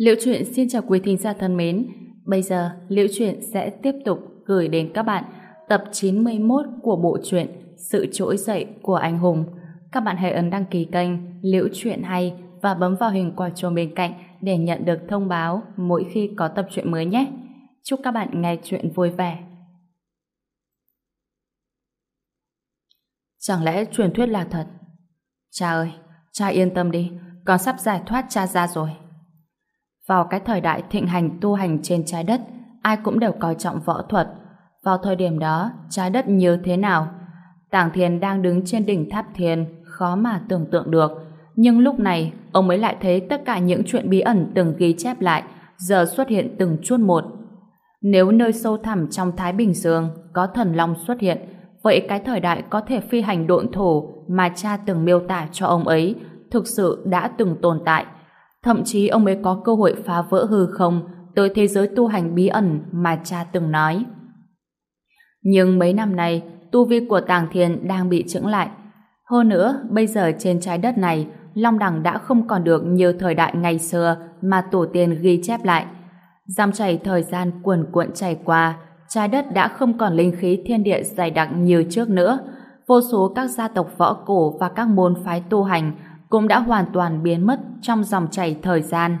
Liễu truyện xin chào quý thính giả thân mến. Bây giờ, Liễu truyện sẽ tiếp tục gửi đến các bạn tập 91 của bộ truyện Sự trỗi dậy của anh hùng. Các bạn hãy ấn đăng ký kênh Liễu truyện hay và bấm vào hình quả chuông bên cạnh để nhận được thông báo mỗi khi có tập truyện mới nhé. Chúc các bạn nghe truyện vui vẻ. Chẳng lẽ truyền thuyết là thật? Cha ơi, cha yên tâm đi, con sắp giải thoát cha ra rồi. Vào cái thời đại thịnh hành tu hành trên trái đất, ai cũng đều coi trọng võ thuật. Vào thời điểm đó, trái đất như thế nào? Tàng Thiên đang đứng trên đỉnh tháp thiên, khó mà tưởng tượng được. Nhưng lúc này, ông mới lại thấy tất cả những chuyện bí ẩn từng ghi chép lại, giờ xuất hiện từng chút một. Nếu nơi sâu thẳm trong Thái Bình Dương có thần long xuất hiện, vậy cái thời đại có thể phi hành độn thổ mà cha từng miêu tả cho ông ấy thực sự đã từng tồn tại. Thậm chí ông ấy có cơ hội phá vỡ hư không tới thế giới tu hành bí ẩn mà cha từng nói. Nhưng mấy năm nay, tu vi của Tàng Thiên đang bị chững lại. Hơn nữa, bây giờ trên trái đất này, Long Đằng đã không còn được như thời đại ngày xưa mà tổ tiên ghi chép lại. Dòng chảy thời gian cuồn cuộn chảy qua, trái đất đã không còn linh khí thiên địa dày đặc như trước nữa. Vô số các gia tộc võ cổ và các môn phái tu hành cũng đã hoàn toàn biến mất trong dòng chảy thời gian.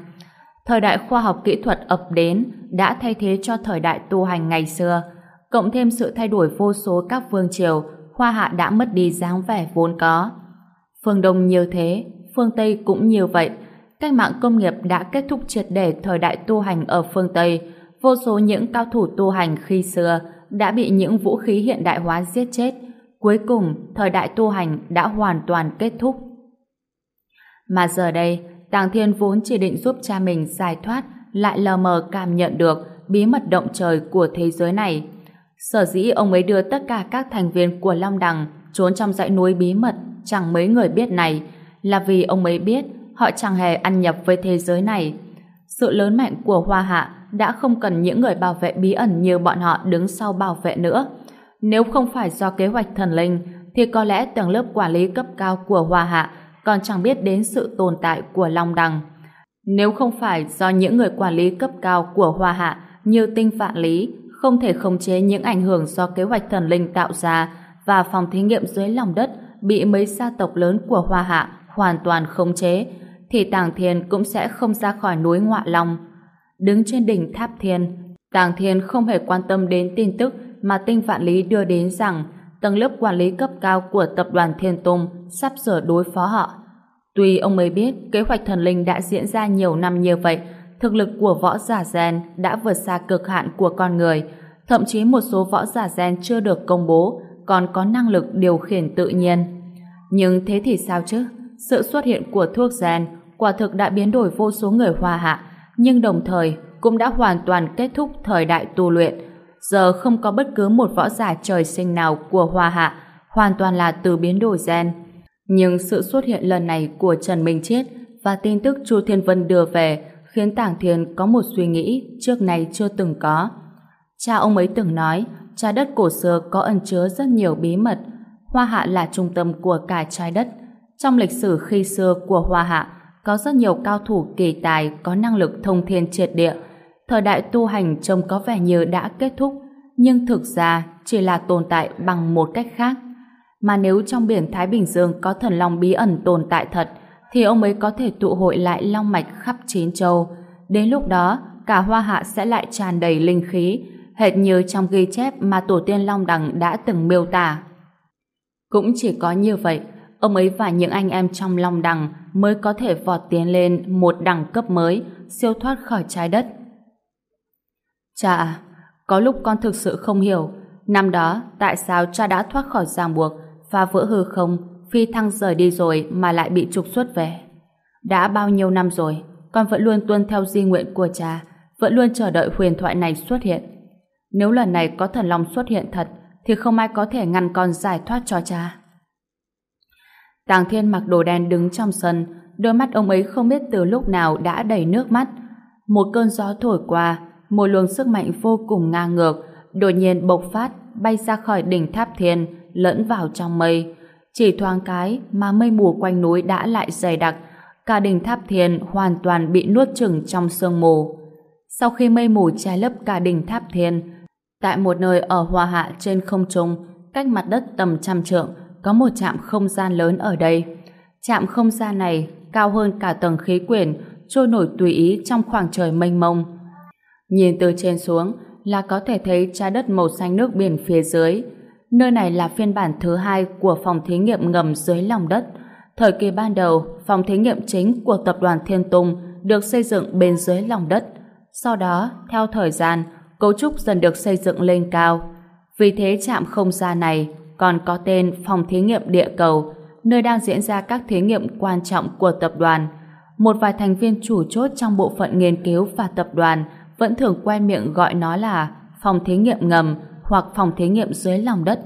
Thời đại khoa học kỹ thuật ập đến đã thay thế cho thời đại tu hành ngày xưa, cộng thêm sự thay đổi vô số các vương triều, Hoa Hạ đã mất đi dáng vẻ vốn có. Phương Đông như thế, phương Tây cũng như vậy. Cách mạng công nghiệp đã kết thúc triệt để thời đại tu hành ở phương Tây. Vô số những cao thủ tu hành khi xưa đã bị những vũ khí hiện đại hóa giết chết. Cuối cùng, thời đại tu hành đã hoàn toàn kết thúc. Mà giờ đây, Tàng Thiên vốn chỉ định giúp cha mình giải thoát, lại lờ mờ cảm nhận được bí mật động trời của thế giới này. Sở dĩ ông ấy đưa tất cả các thành viên của Long Đằng trốn trong dãy núi bí mật chẳng mấy người biết này là vì ông ấy biết họ chẳng hề ăn nhập với thế giới này. Sự lớn mạnh của Hoa Hạ đã không cần những người bảo vệ bí ẩn như bọn họ đứng sau bảo vệ nữa. Nếu không phải do kế hoạch thần linh, thì có lẽ tầng lớp quản lý cấp cao của Hoa Hạ còn chẳng biết đến sự tồn tại của Long Đằng. Nếu không phải do những người quản lý cấp cao của Hoa Hạ như Tinh Vạn Lý không thể khống chế những ảnh hưởng do kế hoạch thần linh tạo ra và phòng thí nghiệm dưới lòng đất bị mấy gia tộc lớn của Hoa Hạ hoàn toàn khống chế, thì Tàng Thiên cũng sẽ không ra khỏi núi Ngọa Long. Đứng trên đỉnh Tháp Thiên, Tàng Thiên không hề quan tâm đến tin tức mà Tinh Vạn Lý đưa đến rằng tầng lớp quản lý cấp cao của tập đoàn Thiên Tông sắp sửa đối phó họ. Tuy ông mới biết kế hoạch thần linh đã diễn ra nhiều năm như vậy, thực lực của võ giả gen đã vượt xa cực hạn của con người, thậm chí một số võ giả gen chưa được công bố còn có năng lực điều khiển tự nhiên. Nhưng thế thì sao chứ? Sự xuất hiện của thuốc gen quả thực đã biến đổi vô số người hoa hạ, nhưng đồng thời cũng đã hoàn toàn kết thúc thời đại tu luyện. Giờ không có bất cứ một võ giả trời sinh nào của hoa hạ, hoàn toàn là từ biến đổi gen. Nhưng sự xuất hiện lần này của Trần Minh chết và tin tức Chu Thiên Vân đưa về khiến Tảng Thiên có một suy nghĩ trước này chưa từng có. Cha ông ấy từng nói trái đất cổ xưa có ẩn chứa rất nhiều bí mật. Hoa Hạ là trung tâm của cả trái đất. Trong lịch sử khi xưa của Hoa Hạ có rất nhiều cao thủ kỳ tài có năng lực thông thiên triệt địa. Thời đại tu hành trông có vẻ như đã kết thúc nhưng thực ra chỉ là tồn tại bằng một cách khác. Mà nếu trong biển Thái Bình Dương có thần long bí ẩn tồn tại thật, thì ông ấy có thể tụ hội lại long mạch khắp chín châu. Đến lúc đó, cả hoa hạ sẽ lại tràn đầy linh khí, hệt như trong ghi chép mà tổ tiên Long Đằng đã từng miêu tả. Cũng chỉ có như vậy, ông ấy và những anh em trong Long Đằng mới có thể vọt tiến lên một đẳng cấp mới, siêu thoát khỏi trái đất. Cha có lúc con thực sự không hiểu, năm đó tại sao cha đã thoát khỏi ràng buộc, và vỡ hư không, phi thăng rời đi rồi mà lại bị trục xuất về. Đã bao nhiêu năm rồi, con vẫn luôn tuân theo di nguyện của cha, vẫn luôn chờ đợi huyền thoại này xuất hiện. Nếu lần này có thần long xuất hiện thật, thì không ai có thể ngăn con giải thoát cho cha. Tàng Thiên mặc đồ đen đứng trong sân, đôi mắt ông ấy không biết từ lúc nào đã đầy nước mắt. Một cơn gió thổi qua, một luồng sức mạnh vô cùng ngang ngược, đột nhiên bộc phát, bay ra khỏi đỉnh tháp thiên, lẫn vào trong mây. Chỉ thoáng cái mà mây mù quanh núi đã lại dày đặc, cả đỉnh tháp thiên hoàn toàn bị nuốt chửng trong sương mù. Sau khi mây mù che lấp cả đỉnh tháp thiên, tại một nơi ở hòa Hạ trên không trung, cách mặt đất tầm trăm trượng, có một trạm không gian lớn ở đây. Trạm không gian này cao hơn cả tầng khí quyển, trôi nổi tùy ý trong khoảng trời mênh mông. Nhìn từ trên xuống là có thể thấy trái đất màu xanh nước biển phía dưới. Nơi này là phiên bản thứ hai của phòng thí nghiệm ngầm dưới lòng đất. Thời kỳ ban đầu, phòng thí nghiệm chính của tập đoàn Thiên Tùng được xây dựng bên dưới lòng đất. Sau đó, theo thời gian, cấu trúc dần được xây dựng lên cao. Vì thế trạm không gian này còn có tên phòng thí nghiệm địa cầu, nơi đang diễn ra các thí nghiệm quan trọng của tập đoàn. Một vài thành viên chủ chốt trong bộ phận nghiên cứu và tập đoàn vẫn thường quen miệng gọi nó là phòng thí nghiệm ngầm hoặc phòng thí nghiệm dưới lòng đất.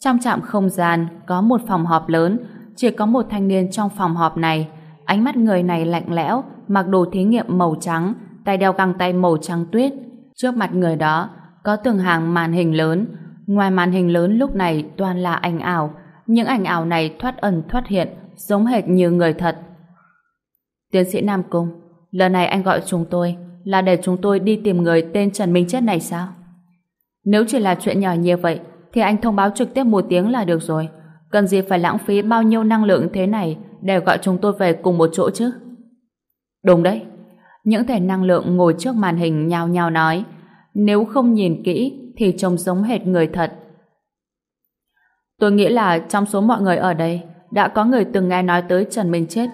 Trong trạm không gian có một phòng họp lớn, chỉ có một thanh niên trong phòng họp này. Ánh mắt người này lạnh lẽo, mặc đồ thí nghiệm màu trắng, tay đeo găng tay màu trắng tuyết. Trước mặt người đó có từng hàng màn hình lớn. Ngoài màn hình lớn lúc này toàn là ảnh ảo. Những ảnh ảo này thoát ẩn thoát hiện, giống hệt như người thật. Tiến sĩ Nam Cung, lần này anh gọi chúng tôi là để chúng tôi đi tìm người tên Trần Minh Chết này sao? Nếu chỉ là chuyện nhỏ như vậy, thì anh thông báo trực tiếp một tiếng là được rồi. Cần gì phải lãng phí bao nhiêu năng lượng thế này để gọi chúng tôi về cùng một chỗ chứ? Đúng đấy. Những thể năng lượng ngồi trước màn hình nhao nhao nói nếu không nhìn kỹ thì trông giống hệt người thật. Tôi nghĩ là trong số mọi người ở đây đã có người từng nghe nói tới Trần Minh Chết.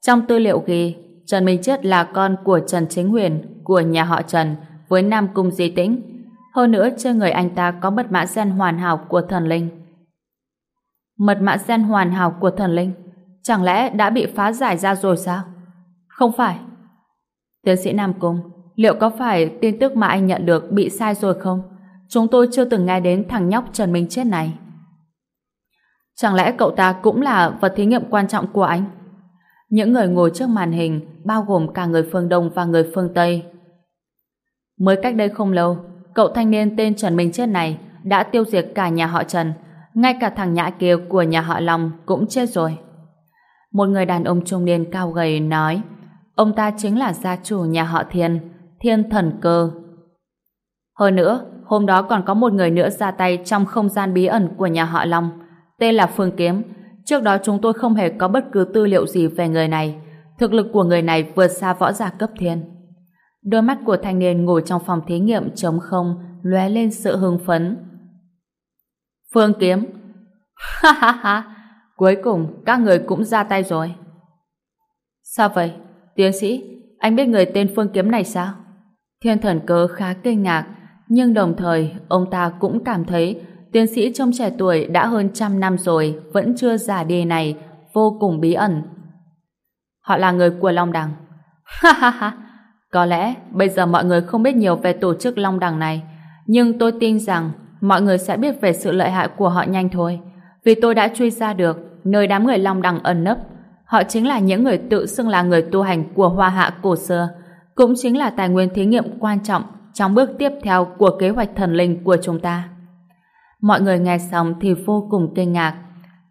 Trong tư liệu ghi Trần Minh Chết là con của Trần Chính Huyền của nhà họ Trần với Nam Cung Di Tĩnh. Hơn nữa trên người anh ta có mật mã gen hoàn hảo của thần linh. Mật mã gen hoàn hảo của thần linh chẳng lẽ đã bị phá giải ra rồi sao? Không phải. Tiến sĩ Nam Cung, liệu có phải tin tức mà anh nhận được bị sai rồi không? Chúng tôi chưa từng nghe đến thằng nhóc Trần Minh Chết này. Chẳng lẽ cậu ta cũng là vật thí nghiệm quan trọng của anh? Những người ngồi trước màn hình bao gồm cả người phương Đông và người phương Tây. Mới cách đây không lâu, cậu thanh niên tên Trần Minh Chết này đã tiêu diệt cả nhà họ Trần, ngay cả thằng nhã kia của nhà họ Long cũng chết rồi. Một người đàn ông trung niên cao gầy nói ông ta chính là gia chủ nhà họ Thiên, Thiên Thần Cơ. Hơn nữa, hôm đó còn có một người nữa ra tay trong không gian bí ẩn của nhà họ Long, tên là Phương Kiếm, Trước đó chúng tôi không hề có bất cứ tư liệu gì về người này. Thực lực của người này vượt xa võ giả cấp thiên. Đôi mắt của thanh niên ngồi trong phòng thí nghiệm trống không lóe lên sự hưng phấn. Phương Kiếm Ha ha ha Cuối cùng các người cũng ra tay rồi. Sao vậy? Tiến sĩ, anh biết người tên Phương Kiếm này sao? Thiên thần cơ khá kinh ngạc, nhưng đồng thời ông ta cũng cảm thấy tiến sĩ trông trẻ tuổi đã hơn trăm năm rồi, vẫn chưa già đi này, vô cùng bí ẩn. Họ là người của Long Đằng. Ha ha ha! Có lẽ bây giờ mọi người không biết nhiều về tổ chức Long Đằng này, nhưng tôi tin rằng mọi người sẽ biết về sự lợi hại của họ nhanh thôi vì tôi đã truy ra được nơi đám người Long Đằng ẩn nấp. Họ chính là những người tự xưng là người tu hành của Hoa Hạ cổ xưa, cũng chính là tài nguyên thí nghiệm quan trọng trong bước tiếp theo của kế hoạch thần linh của chúng ta. Mọi người nghe xong thì vô cùng kinh ngạc.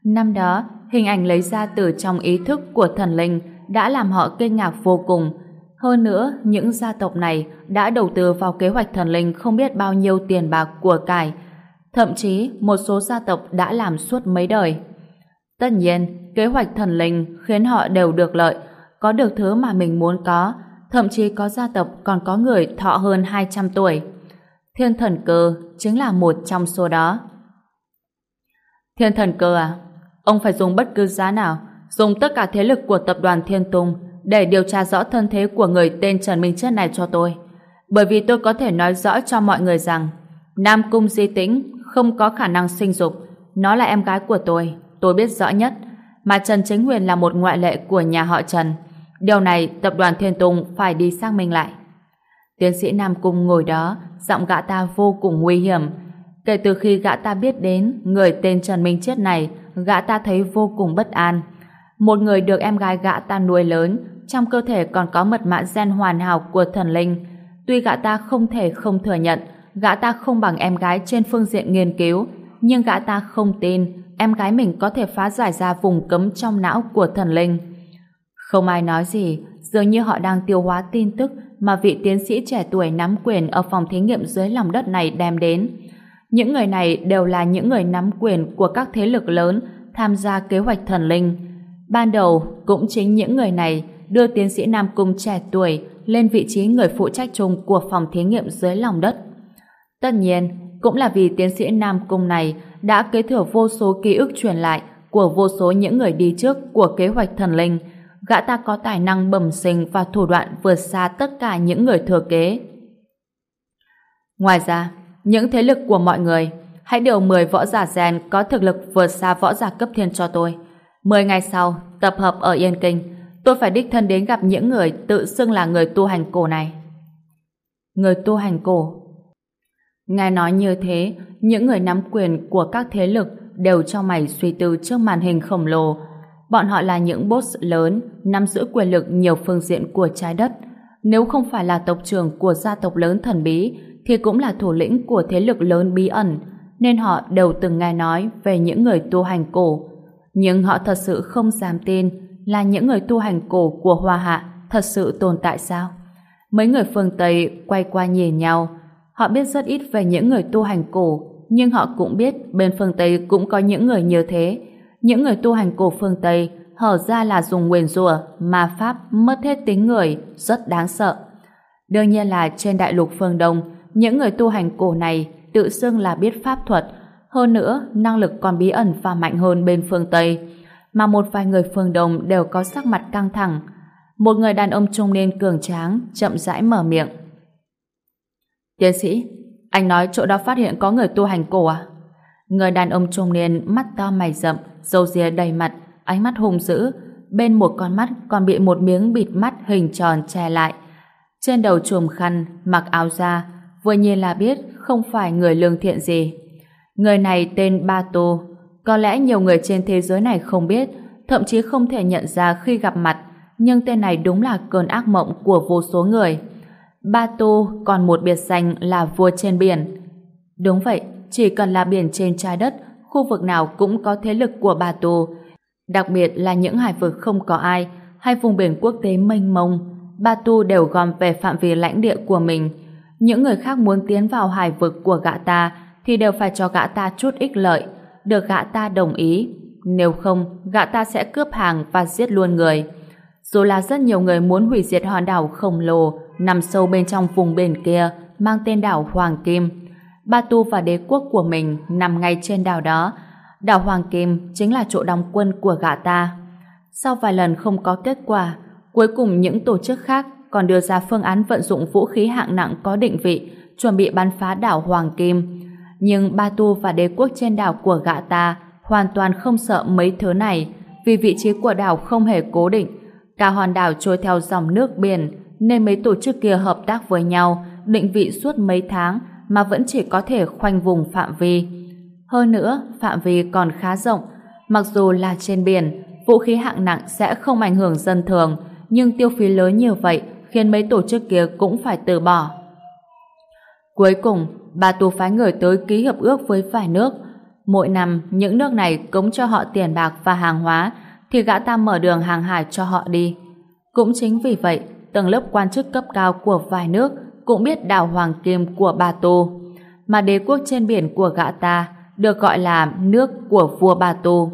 Năm đó, hình ảnh lấy ra từ trong ý thức của thần linh đã làm họ kinh ngạc vô cùng. Hơn nữa, những gia tộc này đã đầu tư vào kế hoạch thần linh không biết bao nhiêu tiền bạc của cải. Thậm chí, một số gia tộc đã làm suốt mấy đời. Tất nhiên, kế hoạch thần linh khiến họ đều được lợi, có được thứ mà mình muốn có, thậm chí có gia tộc còn có người thọ hơn 200 tuổi. Thiên thần cơ chính là một trong số đó. Thiên thần cơ à? Ông phải dùng bất cứ giá nào, dùng tất cả thế lực của tập đoàn Thiên Tùng để điều tra rõ thân thế của người tên Trần Minh Chết này cho tôi. Bởi vì tôi có thể nói rõ cho mọi người rằng Nam Cung Di Tĩnh không có khả năng sinh dục. Nó là em gái của tôi, tôi biết rõ nhất. Mà Trần Chính Huyền là một ngoại lệ của nhà họ Trần. Điều này tập đoàn Thiên Tùng phải đi xác minh lại. Tiến sĩ Nam Cung ngồi đó, giọng gã ta vô cùng nguy hiểm. Kể từ khi gã ta biết đến người tên Trần Minh Chết này, gã ta thấy vô cùng bất an. Một người được em gái gã ta nuôi lớn, trong cơ thể còn có mật mã gen hoàn hảo của thần linh. Tuy gã ta không thể không thừa nhận, gã ta không bằng em gái trên phương diện nghiên cứu, nhưng gã ta không tin em gái mình có thể phá giải ra vùng cấm trong não của thần linh. Không ai nói gì, dường như họ đang tiêu hóa tin tức mà vị tiến sĩ trẻ tuổi nắm quyền ở phòng thí nghiệm dưới lòng đất này đem đến. Những người này đều là những người nắm quyền của các thế lực lớn tham gia kế hoạch thần linh. Ban đầu, cũng chính những người này đưa tiến sĩ Nam Cung trẻ tuổi lên vị trí người phụ trách chung của phòng thí nghiệm dưới lòng đất. Tất nhiên, cũng là vì tiến sĩ Nam Cung này đã kế thừa vô số ký ức truyền lại của vô số những người đi trước của kế hoạch thần linh. Gã ta có tài năng bẩm sinh và thủ đoạn vượt xa tất cả những người thừa kế. Ngoài ra, những thế lực của mọi người hãy điều 10 võ giả rèn có thực lực vượt xa võ giả cấp thiên cho tôi. 10 ngày sau, tập hợp ở Yên Kinh, tôi phải đích thân đến gặp những người tự xưng là người tu hành cổ này. Người tu hành cổ Nghe nói như thế, những người nắm quyền của các thế lực đều cho mày suy tư trước màn hình khổng lồ. Bọn họ là những boss lớn, nắm giữ quyền lực nhiều phương diện của trái đất. Nếu không phải là tộc trưởng của gia tộc lớn thần bí, thì cũng là thủ lĩnh của thế lực lớn bí ẩn, nên họ đều từng nghe nói về những người tu hành cổ. Nhưng họ thật sự không dám tin là những người tu hành cổ của Hoa Hạ thật sự tồn tại sao? Mấy người phương Tây quay qua nhìn nhau, Họ biết rất ít về những người tu hành cổ, nhưng họ cũng biết bên phương Tây cũng có những người như thế. Những người tu hành cổ phương Tây hở ra là dùng nguyền rủa, mà pháp, mất hết tính người, rất đáng sợ. Đương nhiên là trên đại lục phương Đông, những người tu hành cổ này tự xưng là biết pháp thuật, hơn nữa năng lực còn bí ẩn và mạnh hơn bên phương Tây. Mà một vài người phương Đông đều có sắc mặt căng thẳng. Một người đàn ông trung niên cường tráng chậm rãi mở miệng. Tiến sĩ, anh nói chỗ đó phát hiện có người tu hành cổ à? Người đàn ông trung niên mắt to mày rậm, râu ria đầy mặt, ánh mắt hung dữ. Bên một con mắt còn bị một miếng bịt mắt hình tròn che lại. Trên đầu chùm khăn, mặc áo da, vừa nhìn là biết không phải người lương thiện gì. Người này tên Ba Tô. Có lẽ nhiều người trên thế giới này không biết, thậm chí không thể nhận ra khi gặp mặt, nhưng tên này đúng là cơn ác mộng của vô số người. Ba tô còn một biệt danh là vua trên biển. Đúng vậy, chỉ cần là biển trên trái đất, khu vực nào cũng có thế lực của Ba Tu. Đặc biệt là những hải vực không có ai, hay vùng biển quốc tế mênh mông, Ba Tu đều gom về phạm vi lãnh địa của mình. Những người khác muốn tiến vào hải vực của gã ta thì đều phải cho gã ta chút ích lợi, được gã ta đồng ý. Nếu không, gã ta sẽ cướp hàng và giết luôn người. Dù là rất nhiều người muốn hủy diệt hòn đảo khổng lồ nằm sâu bên trong vùng biển kia mang tên đảo Hoàng Kim. Ba Tu và đế quốc của mình nằm ngay trên đảo đó. Đảo Hoàng Kim chính là chỗ đóng quân của gã ta. Sau vài lần không có kết quả, cuối cùng những tổ chức khác còn đưa ra phương án vận dụng vũ khí hạng nặng có định vị, chuẩn bị bắn phá đảo Hoàng Kim. Nhưng Ba Tu và đế quốc trên đảo của gã ta hoàn toàn không sợ mấy thứ này, vì vị trí của đảo không hề cố định. Cả hòn đảo trôi theo dòng nước biển, nên mấy tổ chức kia hợp tác với nhau, định vị suốt mấy tháng mà vẫn chỉ có thể khoanh vùng phạm vi. Hơn nữa, phạm vi còn khá rộng, mặc dù là trên biển, vũ khí hạng nặng sẽ không ảnh hưởng dân thường, nhưng tiêu phí lớn như vậy khiến mấy tổ chức kia cũng phải từ bỏ. Cuối cùng, bà tù phái người tới ký hiệp ước với vài nước. Mỗi năm, những nước này cống cho họ tiền bạc và hàng hóa, thì gã ta mở đường hàng hải cho họ đi. Cũng chính vì vậy, tầng lớp quan chức cấp cao của vài nước cũng biết đảo Hoàng Kim của Ba Tô, mà đế quốc trên biển của gã ta được gọi là nước của vua Ba Tô.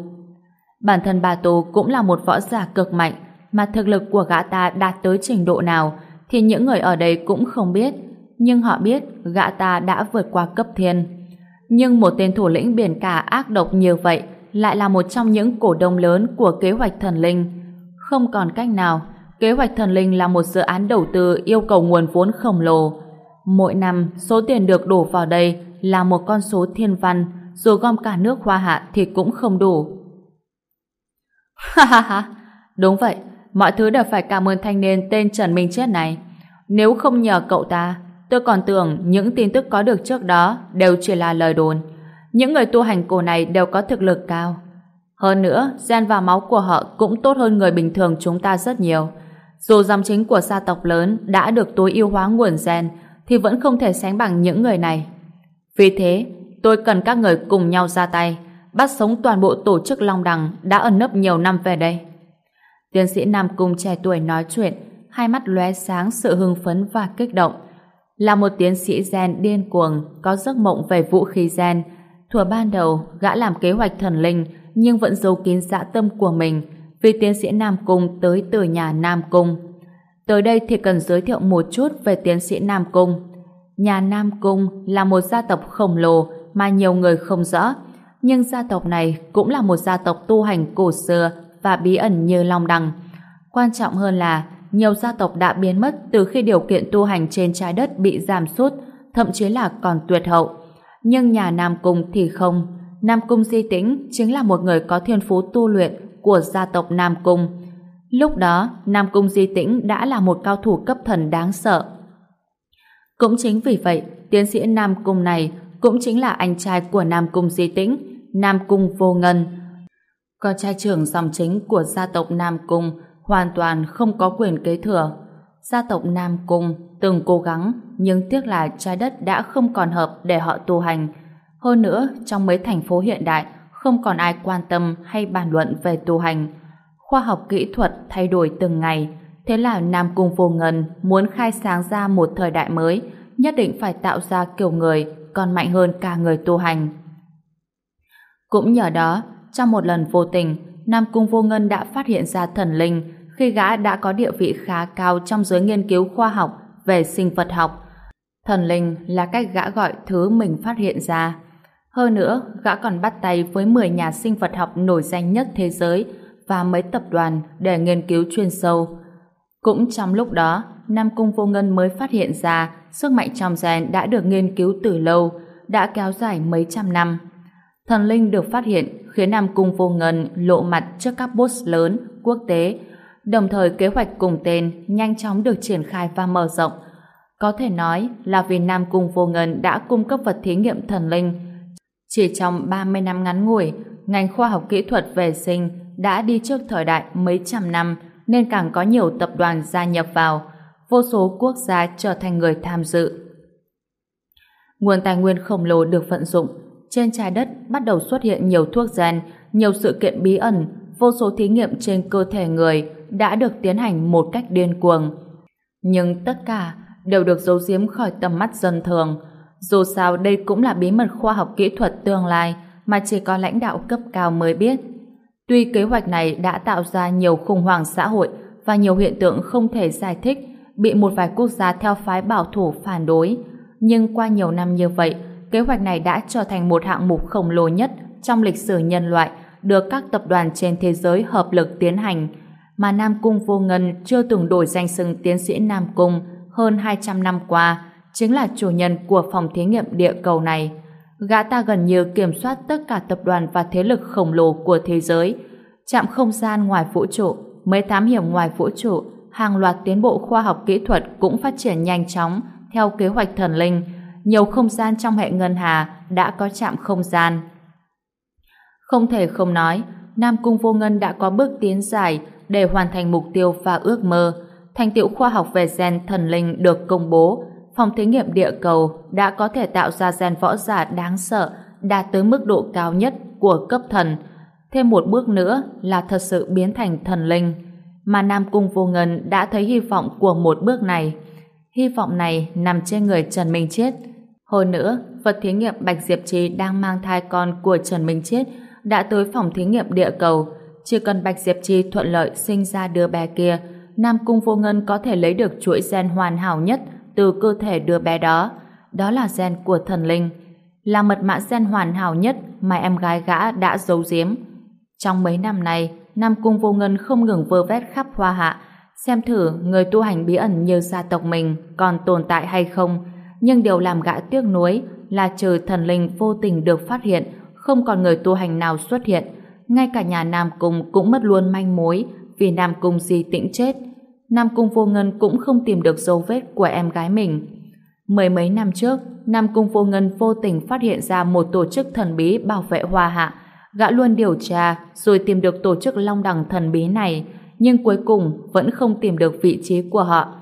Bản thân Ba Tô cũng là một võ giả cực mạnh, mà thực lực của gã ta đạt tới trình độ nào thì những người ở đây cũng không biết, nhưng họ biết gã ta đã vượt qua cấp thiên. Nhưng một tên thủ lĩnh biển cả ác độc như vậy lại là một trong những cổ đông lớn của kế hoạch thần linh. Không còn cách nào, Kế hoạch thần linh là một dự án đầu tư yêu cầu nguồn vốn khổng lồ. Mỗi năm, số tiền được đổ vào đây là một con số thiên văn, dù gom cả nước hoa hạ thì cũng không đủ. Ha ha ha, đúng vậy, mọi thứ đều phải cảm ơn thanh niên tên Trần Minh Chết này. Nếu không nhờ cậu ta, tôi còn tưởng những tin tức có được trước đó đều chỉ là lời đồn. Những người tu hành cổ này đều có thực lực cao. Hơn nữa, gen và máu của họ cũng tốt hơn người bình thường chúng ta rất nhiều. Dù dòng chính của gia tộc lớn đã được tối ưu hóa nguồn gen thì vẫn không thể sánh bằng những người này. Vì thế, tôi cần các người cùng nhau ra tay bắt sống toàn bộ tổ chức Long Đằng đã ẩn nấp nhiều năm về đây. Tiến sĩ Nam Cung trẻ tuổi nói chuyện, hai mắt lóe sáng sự hưng phấn và kích động. Là một tiến sĩ gen điên cuồng, có giấc mộng về vũ khí gen. Thuở ban đầu, gã làm kế hoạch thần linh, nhưng vẫn giấu kín dạ tâm của mình, vì tiến sĩ Nam Cung tới từ nhà Nam Cung. Tới đây thì cần giới thiệu một chút về tiến sĩ Nam Cung. Nhà Nam Cung là một gia tộc khổng lồ mà nhiều người không rõ, nhưng gia tộc này cũng là một gia tộc tu hành cổ xưa và bí ẩn như Long Đằng. Quan trọng hơn là nhiều gia tộc đã biến mất từ khi điều kiện tu hành trên trái đất bị giảm sút, thậm chí là còn tuyệt hậu. Nhưng nhà Nam Cung thì không. Nam Cung Di Tĩnh chính là một người có thiên phú tu luyện của gia tộc Nam Cung. Lúc đó, Nam Cung Di Tĩnh đã là một cao thủ cấp thần đáng sợ. Cũng chính vì vậy, tiến sĩ Nam Cung này cũng chính là anh trai của Nam Cung Di Tĩnh, Nam Cung Vô Ngân. Con trai trưởng dòng chính của gia tộc Nam Cung hoàn toàn không có quyền kế thừa. Gia tộc Nam Cung từng cố gắng nhưng tiếc là trái đất đã không còn hợp để họ tu hành. Hơn nữa, trong mấy thành phố hiện đại không còn ai quan tâm hay bàn luận về tu hành. Khoa học kỹ thuật thay đổi từng ngày, thế là Nam Cung Vô Ngân muốn khai sáng ra một thời đại mới, nhất định phải tạo ra kiểu người còn mạnh hơn cả người tu hành. Cũng nhờ đó, trong một lần vô tình, Nam Cung Vô Ngân đã phát hiện ra thần linh khi gã đã có địa vị khá cao trong giới nghiên cứu khoa học về sinh vật học. Thần linh là cách gã gọi thứ mình phát hiện ra. Hơn nữa, gã còn bắt tay với 10 nhà sinh vật học nổi danh nhất thế giới và mấy tập đoàn để nghiên cứu chuyên sâu. Cũng trong lúc đó, Nam Cung Vô Ngân mới phát hiện ra sức mạnh trong gen đã được nghiên cứu từ lâu, đã kéo dài mấy trăm năm. Thần linh được phát hiện khiến Nam Cung Vô Ngân lộ mặt trước các boss lớn, quốc tế, đồng thời kế hoạch cùng tên nhanh chóng được triển khai và mở rộng. Có thể nói là vì Nam Cung Vô Ngân đã cung cấp vật thí nghiệm thần linh. Chỉ trong 30 năm ngắn ngủi, ngành khoa học kỹ thuật vệ sinh đã đi trước thời đại mấy trăm năm nên càng có nhiều tập đoàn gia nhập vào, vô số quốc gia trở thành người tham dự. Nguồn tài nguyên khổng lồ được vận dụng, trên trái đất bắt đầu xuất hiện nhiều thuốc gen, nhiều sự kiện bí ẩn, vô số thí nghiệm trên cơ thể người đã được tiến hành một cách điên cuồng. Nhưng tất cả đều được giấu giếm khỏi tầm mắt dân thường. Dù sao đây cũng là bí mật khoa học kỹ thuật tương lai mà chỉ có lãnh đạo cấp cao mới biết. Tuy kế hoạch này đã tạo ra nhiều khủng hoảng xã hội và nhiều hiện tượng không thể giải thích bị một vài quốc gia theo phái bảo thủ phản đối, nhưng qua nhiều năm như vậy, kế hoạch này đã trở thành một hạng mục khổng lồ nhất trong lịch sử nhân loại được các tập đoàn trên thế giới hợp lực tiến hành, mà Nam Cung Vô Ngân chưa từng đổi danh xưng tiến sĩ Nam Cung hơn 200 năm qua, chính là chủ nhân của phòng thí nghiệm địa cầu này. Gã ta gần như kiểm soát tất cả tập đoàn và thế lực khổng lồ của thế giới, chạm không gian ngoài vũ trụ, mấy thám hiểm ngoài vũ trụ, hàng loạt tiến bộ khoa học kỹ thuật cũng phát triển nhanh chóng theo kế hoạch thần linh. Nhiều không gian trong hệ ngân hà đã có chạm không gian. Không thể không nói, Nam Cung Vô Ngân đã có bước tiến dài để hoàn thành mục tiêu và ước mơ. Thành tựu khoa học về gen thần linh được công bố, phòng thí nghiệm địa cầu đã có thể tạo ra gen võ giả đáng sợ đạt tới mức độ cao nhất của cấp thần. Thêm một bước nữa là thật sự biến thành thần linh. Mà Nam Cung Vô Ngân đã thấy hy vọng của một bước này. Hy vọng này nằm trên người Trần Minh chết hồi nữa, vật thí nghiệm Bạch Diệp Trì đang mang thai con của Trần Minh chết đã tới phòng thí nghiệm địa cầu. Chỉ cần Bạch Diệp Trì thuận lợi sinh ra đứa bé kia, Nam Cung Vô Ngân có thể lấy được chuỗi gen hoàn hảo nhất từ cơ thể đứa bé đó. Đó là gen của thần linh, là mật mã gen hoàn hảo nhất mà em gái gã đã giấu giếm. Trong mấy năm này, Nam Cung Vô Ngân không ngừng vơ vét khắp hoa hạ, xem thử người tu hành bí ẩn như gia tộc mình còn tồn tại hay không. Nhưng điều làm gã tiếc nuối là trừ thần linh vô tình được phát hiện, không còn người tu hành nào xuất hiện. Ngay cả nhà Nam Cung cũng mất luôn manh mối vì Nam Cung di tĩnh chết. Nam Cung Vô Ngân cũng không tìm được dấu vết của em gái mình. Mười mấy năm trước, Nam Cung Vô Ngân vô tình phát hiện ra một tổ chức thần bí bảo vệ Hoa Hạ. Gã luôn điều tra rồi tìm được tổ chức Long Đằng thần bí này, nhưng cuối cùng vẫn không tìm được vị trí của họ.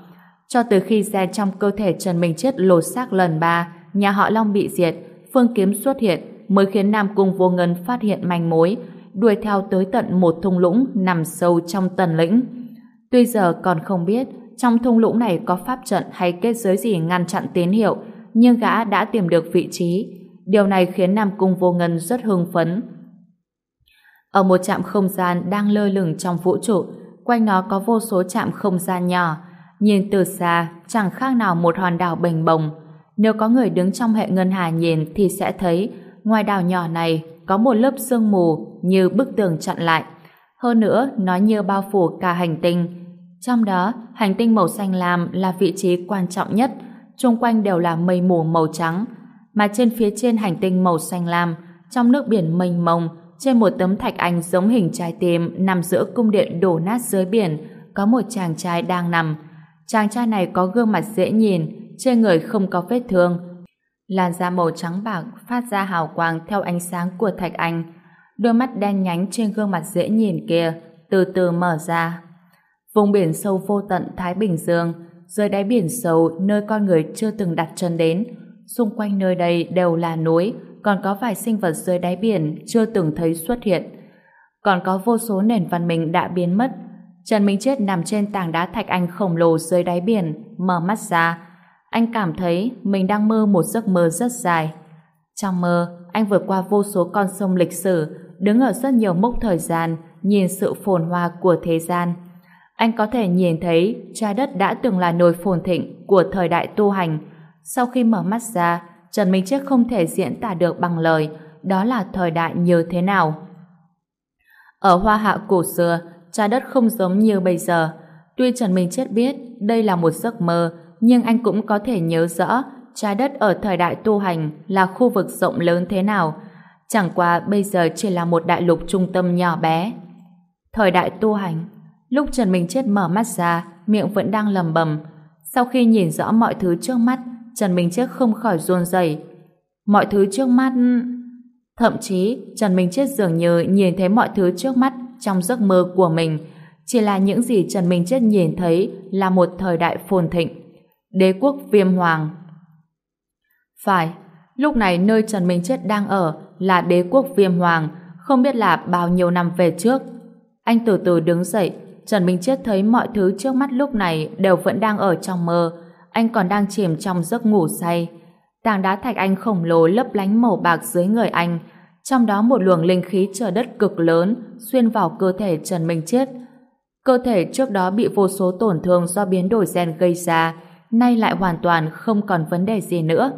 Cho tới khi gen trong cơ thể Trần Minh Chết lột xác lần ba, nhà họ Long bị diệt, Phương Kiếm xuất hiện mới khiến Nam Cung Vô Ngân phát hiện manh mối, đuổi theo tới tận một thung lũng nằm sâu trong tần lĩnh. Tuy giờ còn không biết trong thung lũng này có pháp trận hay kết giới gì ngăn chặn tín hiệu, nhưng gã đã tìm được vị trí. Điều này khiến Nam Cung Vô Ngân rất hưng phấn. Ở một trạm không gian đang lơ lửng trong vũ trụ, quanh nó có vô số trạm không gian nhỏ. Nhìn từ xa, chẳng khác nào một hòn đảo bình bồng. Nếu có người đứng trong hệ ngân hà nhìn thì sẽ thấy ngoài đảo nhỏ này có một lớp sương mù như bức tường chặn lại. Hơn nữa, nó như bao phủ cả hành tinh. Trong đó, hành tinh màu xanh lam là vị trí quan trọng nhất, xung quanh đều là mây mù màu trắng. Mà trên phía trên hành tinh màu xanh lam, trong nước biển mênh mông, trên một tấm thạch anh giống hình trái tim nằm giữa cung điện đổ nát dưới biển, có một chàng trai đang nằm. Chàng trai này có gương mặt dễ nhìn, trên người không có vết thương. Làn da màu trắng bạc phát ra hào quang theo ánh sáng của thạch anh. Đôi mắt đen nhánh trên gương mặt dễ nhìn kia từ từ mở ra. Vùng biển sâu vô tận Thái Bình Dương, dưới đáy biển sâu nơi con người chưa từng đặt chân đến, xung quanh nơi đây đều là núi, còn có vài sinh vật dưới đáy biển chưa từng thấy xuất hiện. Còn có vô số nền văn minh đã biến mất. Trần Minh Chết nằm trên tảng đá thạch anh khổng lồ dưới đáy biển, mở mắt ra. Anh cảm thấy mình đang mơ một giấc mơ rất dài. Trong mơ, anh vượt qua vô số con sông lịch sử, đứng ở rất nhiều mốc thời gian, nhìn sự phồn hoa của thế gian. Anh có thể nhìn thấy trái đất đã từng là nồi phồn thịnh của thời đại tu hành. Sau khi mở mắt ra, Trần Minh Chết không thể diễn tả được bằng lời đó là thời đại như thế nào. Ở hoa hạ cổ xưa, trái đất không giống như bây giờ. Tuy Trần Minh Chết biết đây là một giấc mơ, nhưng anh cũng có thể nhớ rõ trái đất ở thời đại tu hành là khu vực rộng lớn thế nào. Chẳng qua bây giờ chỉ là một đại lục trung tâm nhỏ bé. Thời đại tu hành Lúc Trần Minh Chết mở mắt ra, miệng vẫn đang lầm bầm. Sau khi nhìn rõ mọi thứ trước mắt, Trần Minh Chết không khỏi run rẩy. Mọi thứ trước mắt... Thậm chí, Trần Minh Chết dường như nhìn thấy mọi thứ trước mắt trong giấc mơ của mình. Chỉ là những gì Trần Minh Chết nhìn thấy là một thời đại phồn thịnh. Đế quốc viêm hoàng. Phải, lúc này nơi Trần Minh Chết đang ở là đế quốc viêm hoàng, không biết là bao nhiêu năm về trước. Anh từ từ đứng dậy, Trần Minh Chết thấy mọi thứ trước mắt lúc này đều vẫn đang ở trong mơ, anh còn đang chìm trong giấc ngủ say. Tảng đá thạch anh khổng lồ lấp lánh màu bạc dưới người anh, trong đó một luồng linh khí trời đất cực lớn xuyên vào cơ thể Trần Minh Chết. Cơ thể trước đó bị vô số tổn thương do biến đổi gen gây ra, nay lại hoàn toàn không còn vấn đề gì nữa.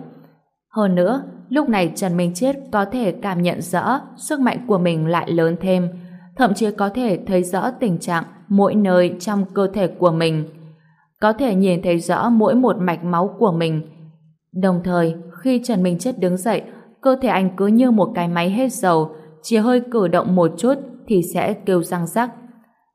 Hơn nữa, lúc này Trần Minh Chết có thể cảm nhận rõ sức mạnh của mình lại lớn thêm, thậm chí có thể thấy rõ tình trạng mỗi nơi trong cơ thể của mình. Có thể nhìn thấy rõ mỗi một mạch máu của mình. Đồng thời, khi Trần Minh Chết đứng dậy, cơ thể anh cứ như một cái máy hết dầu, chỉ hơi cử động một chút thì sẽ kêu răng rắc.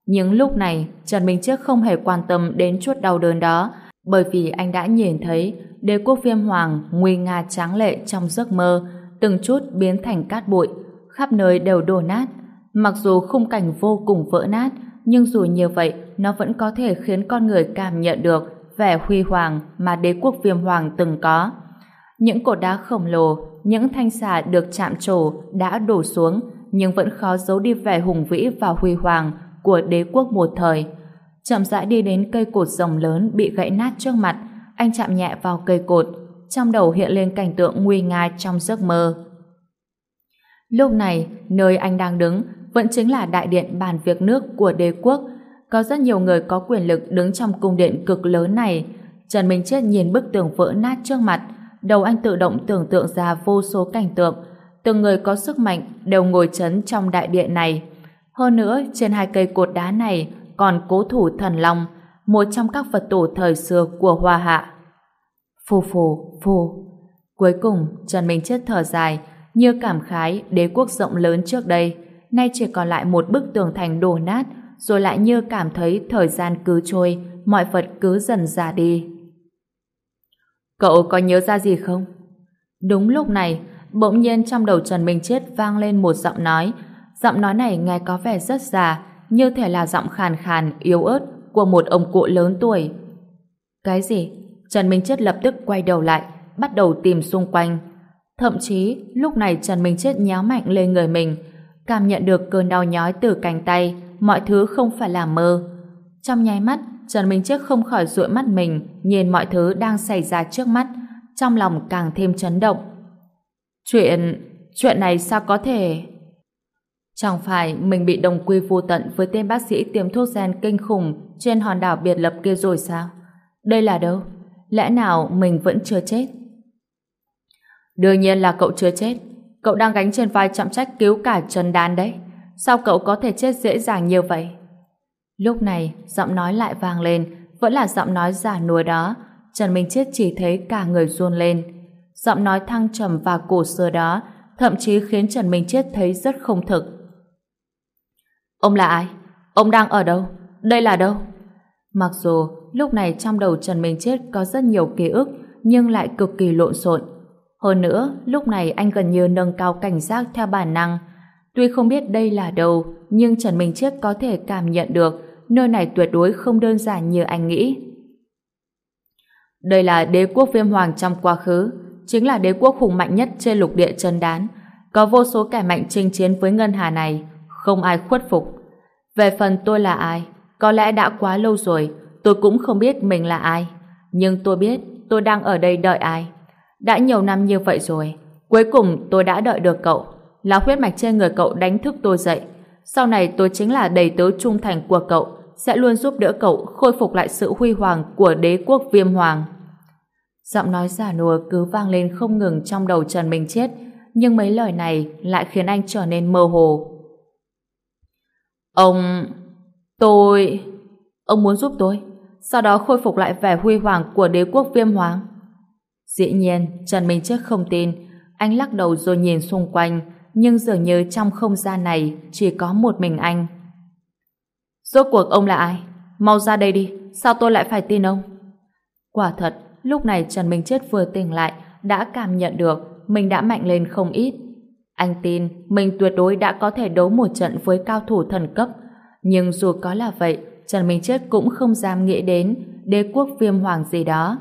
những lúc này, Trần Minh Chết không hề quan tâm đến chút đau đớn đó, bởi vì anh đã nhìn thấy đế quốc viêm hoàng nguy nga tráng lệ trong giấc mơ, từng chút biến thành cát bụi, khắp nơi đều đổ nát. Mặc dù khung cảnh vô cùng vỡ nát, nhưng dù như vậy, nó vẫn có thể khiến con người cảm nhận được vẻ huy hoàng mà đế quốc viêm hoàng từng có. Những cột đá khổng lồ, những thanh xà được chạm trổ đã đổ xuống, nhưng vẫn khó giấu đi vẻ hùng vĩ và huy hoàng của đế quốc một thời. Chậm rãi đi đến cây cột rồng lớn bị gãy nát trước mặt, anh chạm nhẹ vào cây cột, trong đầu hiện lên cảnh tượng nguy nga trong giấc mơ. Lúc này, nơi anh đang đứng vẫn chính là đại điện bàn việc nước của đế quốc. Có rất nhiều người có quyền lực đứng trong cung điện cực lớn này. Trần Minh Chết nhìn bức tường vỡ nát trước mặt, đầu anh tự động tưởng tượng ra vô số cảnh tượng. Từng người có sức mạnh đều ngồi chấn trong đại điện này. Hơn nữa, trên hai cây cột đá này còn cố thủ thần long, một trong các Phật tổ thời xưa của Hoa Hạ. Phù phù, phù. Cuối cùng, Trần Minh Chết thở dài, như cảm khái đế quốc rộng lớn trước đây nay chỉ còn lại một bức tường thành đổ nát, rồi lại như cảm thấy thời gian cứ trôi, mọi vật cứ dần già đi. Cậu có nhớ ra gì không? Đúng lúc này, bỗng nhiên trong đầu Trần Minh Chết vang lên một giọng nói. Giọng nói này nghe có vẻ rất già, như thể là giọng khàn khàn, yếu ớt của một ông cụ lớn tuổi. Cái gì? Trần Minh Chết lập tức quay đầu lại, bắt đầu tìm xung quanh. Thậm chí, lúc này Trần Minh Chết nháo mạnh lên người mình, cảm nhận được cơn đau nhói từ cánh tay, mọi thứ không phải là mơ. Trong nháy mắt, Trần Minh Chết không khỏi dụi mắt mình, nhìn mọi thứ đang xảy ra trước mắt, trong lòng càng thêm chấn động. Chuyện... chuyện này sao có thể... Chẳng phải mình bị đồng quy vô tận với tên bác sĩ tiêm thuốc gen kinh khủng trên hòn đảo biệt lập kia rồi sao? Đây là đâu? Lẽ nào mình vẫn chưa chết? Đương nhiên là cậu chưa chết. Cậu đang gánh trên vai trọng trách cứu cả Trần Đan đấy. Sao cậu có thể chết dễ dàng như vậy? Lúc này, giọng nói lại vang lên, vẫn là giọng nói giả nuôi đó. Trần Minh Chết chỉ thấy cả người run lên. Giọng nói thăng trầm và cổ xưa đó thậm chí khiến Trần Minh Chết thấy rất không thực. Ông là ai? Ông đang ở đâu? Đây là đâu? Mặc dù lúc này trong đầu Trần Minh Chết có rất nhiều ký ức nhưng lại cực kỳ lộn xộn. Hơn nữa, lúc này anh gần như nâng cao cảnh giác theo bản năng. Tuy không biết đây là đâu, nhưng Trần Minh Chết có thể cảm nhận được nơi này tuyệt đối không đơn giản như anh nghĩ. Đây là đế quốc viêm hoàng trong quá khứ, chính là đế quốc hùng mạnh nhất trên lục địa chân đán. Có vô số kẻ mạnh chinh chiến với ngân hà này, không ai khuất phục. Về phần tôi là ai, có lẽ đã quá lâu rồi, tôi cũng không biết mình là ai. Nhưng tôi biết tôi đang ở đây đợi ai. Đã nhiều năm như vậy rồi, cuối cùng tôi đã đợi được cậu. Là huyết mạch trên người cậu đánh thức tôi dậy. Sau này tôi chính là đầy tớ trung thành của cậu, sẽ luôn giúp đỡ cậu khôi phục lại sự huy hoàng của đế quốc viêm hoàng. Giọng nói giả nùa cứ vang lên không ngừng trong đầu Trần Minh Chết, nhưng mấy lời này lại khiến anh trở nên mơ hồ. Ông... tôi... Ông muốn giúp tôi, sau đó khôi phục lại vẻ huy hoàng của đế quốc viêm hoàng. Dĩ nhiên, Trần Minh Chết không tin, anh lắc đầu rồi nhìn xung quanh, nhưng dường như trong không gian này chỉ có một mình anh. Rốt cuộc ông là ai? Mau ra đây đi, sao tôi lại phải tin ông? Quả thật, lúc này Trần Minh Chết vừa tỉnh lại, đã cảm nhận được mình đã mạnh lên không ít. Anh tin mình tuyệt đối đã có thể đấu một trận với cao thủ thần cấp, nhưng dù có là vậy, Trần Minh Chết cũng không dám nghĩ đến đế quốc viêm hoàng gì đó.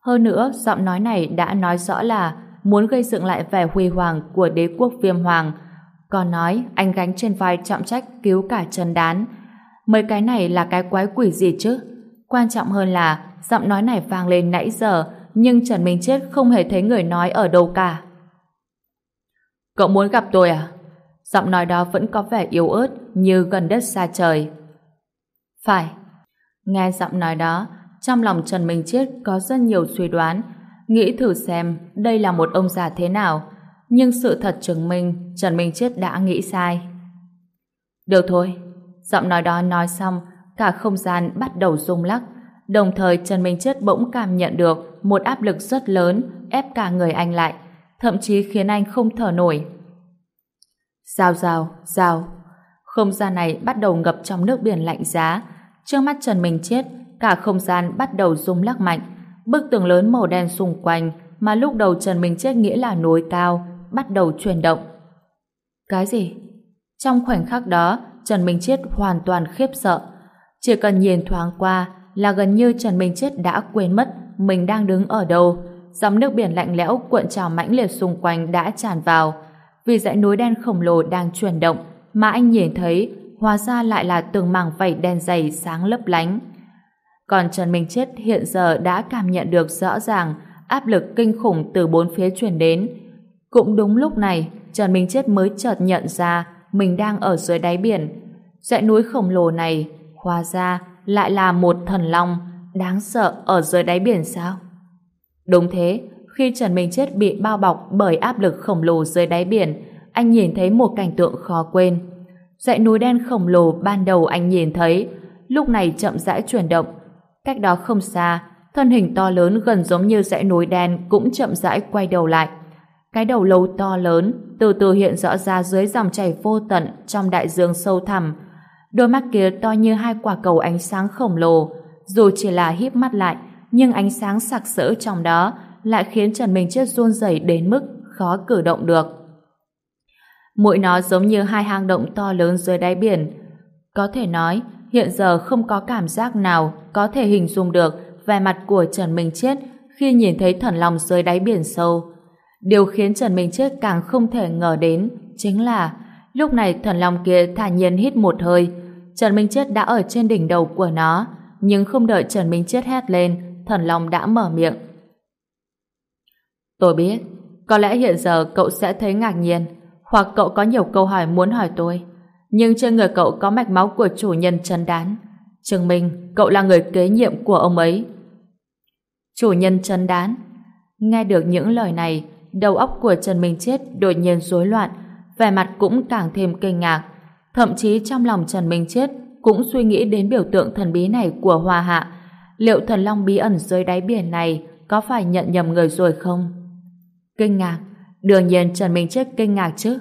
Hơn nữa, giọng nói này đã nói rõ là muốn gây dựng lại vẻ huy hoàng của đế quốc viêm hoàng. Còn nói anh gánh trên vai trọng trách cứu cả Trần Đán, Mấy cái này là cái quái quỷ gì chứ? Quan trọng hơn là giọng nói này vang lên nãy giờ nhưng Trần Minh Chết không hề thấy người nói ở đâu cả. Cậu muốn gặp tôi à? Giọng nói đó vẫn có vẻ yếu ớt như gần đất xa trời. Phải. Nghe giọng nói đó trong lòng Trần Minh Chết có rất nhiều suy đoán nghĩ thử xem đây là một ông già thế nào nhưng sự thật chứng minh Trần Minh Chết đã nghĩ sai. Được thôi, Giọng nói đó nói xong, cả không gian bắt đầu rung lắc. Đồng thời Trần Minh Chết bỗng cảm nhận được một áp lực rất lớn ép cả người anh lại, thậm chí khiến anh không thở nổi. Rào rào, rào. Không gian này bắt đầu ngập trong nước biển lạnh giá. Trước mắt Trần Minh Chết, cả không gian bắt đầu rung lắc mạnh. Bức tường lớn màu đen xung quanh mà lúc đầu Trần Minh Chết nghĩ là núi cao, bắt đầu chuyển động. Cái gì? Trong khoảnh khắc đó, Trần Minh Chết hoàn toàn khiếp sợ. Chỉ cần nhìn thoáng qua là gần như Trần Minh Chết đã quên mất mình đang đứng ở đâu. Dòng nước biển lạnh lẽo cuộn trào mãnh liệt xung quanh đã tràn vào. Vì dãy núi đen khổng lồ đang chuyển động mà anh nhìn thấy hóa ra lại là từng mảng vảy đen dày sáng lấp lánh. Còn Trần Minh Chết hiện giờ đã cảm nhận được rõ ràng áp lực kinh khủng từ bốn phía truyền đến. Cũng đúng lúc này, Trần Minh Chết mới chợt nhận ra mình đang ở dưới đáy biển. Dãy núi khổng lồ này, hóa ra lại là một thần long đáng sợ ở dưới đáy biển sao? Đúng thế, khi Trần Minh Chết bị bao bọc bởi áp lực khổng lồ dưới đáy biển, anh nhìn thấy một cảnh tượng khó quên. Dãy núi đen khổng lồ ban đầu anh nhìn thấy, lúc này chậm rãi chuyển động. Cách đó không xa, thân hình to lớn gần giống như dãy núi đen cũng chậm rãi quay đầu lại. Cái đầu lâu to lớn từ từ hiện rõ ra dưới dòng chảy vô tận trong đại dương sâu thẳm. Đôi mắt kia to như hai quả cầu ánh sáng khổng lồ, dù chỉ là híp mắt lại, nhưng ánh sáng sặc sỡ trong đó lại khiến Trần Minh Chết run rẩy đến mức khó cử động được. Mũi nó giống như hai hang động to lớn dưới đáy biển. Có thể nói, hiện giờ không có cảm giác nào có thể hình dung được vẻ mặt của Trần Minh Chết khi nhìn thấy thần lòng dưới đáy biển sâu. Điều khiến Trần Minh Chết càng không thể ngờ đến chính là Lúc này thần long kia thản nhiên hít một hơi. Trần Minh Chết đã ở trên đỉnh đầu của nó, nhưng không đợi Trần Minh Chết hét lên, thần long đã mở miệng. Tôi biết, có lẽ hiện giờ cậu sẽ thấy ngạc nhiên, hoặc cậu có nhiều câu hỏi muốn hỏi tôi. Nhưng trên người cậu có mạch máu của chủ nhân Trần Đán. Chứng minh cậu là người kế nhiệm của ông ấy. Chủ nhân Trần Đán. Nghe được những lời này, đầu óc của Trần Minh Chết đột nhiên rối loạn, vẻ mặt cũng càng thêm kinh ngạc. Thậm chí trong lòng Trần Minh Chết cũng suy nghĩ đến biểu tượng thần bí này của Hoa Hạ. Liệu thần long bí ẩn dưới đáy biển này có phải nhận nhầm người rồi không? Kinh ngạc. Đương nhiên Trần Minh Chết kinh ngạc chứ.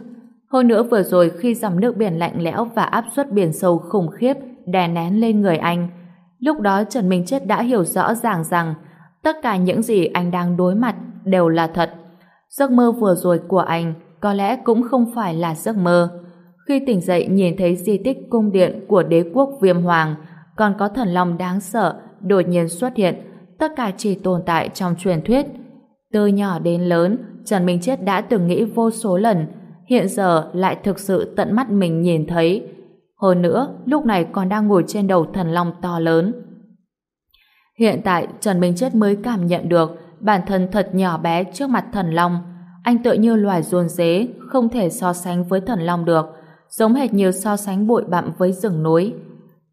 Hơn nữa vừa rồi khi dòng nước biển lạnh lẽo và áp suất biển sâu khủng khiếp đè nén lên người anh. Lúc đó Trần Minh Chết đã hiểu rõ ràng rằng tất cả những gì anh đang đối mặt đều là thật. Giấc mơ vừa rồi của anh có lẽ cũng không phải là giấc mơ. Khi tỉnh dậy nhìn thấy di tích cung điện của đế quốc viêm hoàng, còn có thần long đáng sợ đột nhiên xuất hiện tất cả chỉ tồn tại trong truyền thuyết. Từ nhỏ đến lớn Trần Minh Chết đã từng nghĩ vô số lần hiện giờ lại thực sự tận mắt mình nhìn thấy. Hơn nữa, lúc này còn đang ngồi trên đầu thần long to lớn. Hiện tại, Trần Minh Chết mới cảm nhận được bản thân thật nhỏ bé trước mặt thần long. Anh tựa như loài ruồn dế, không thể so sánh với thần long được, giống hệt như so sánh bụi bặm với rừng núi.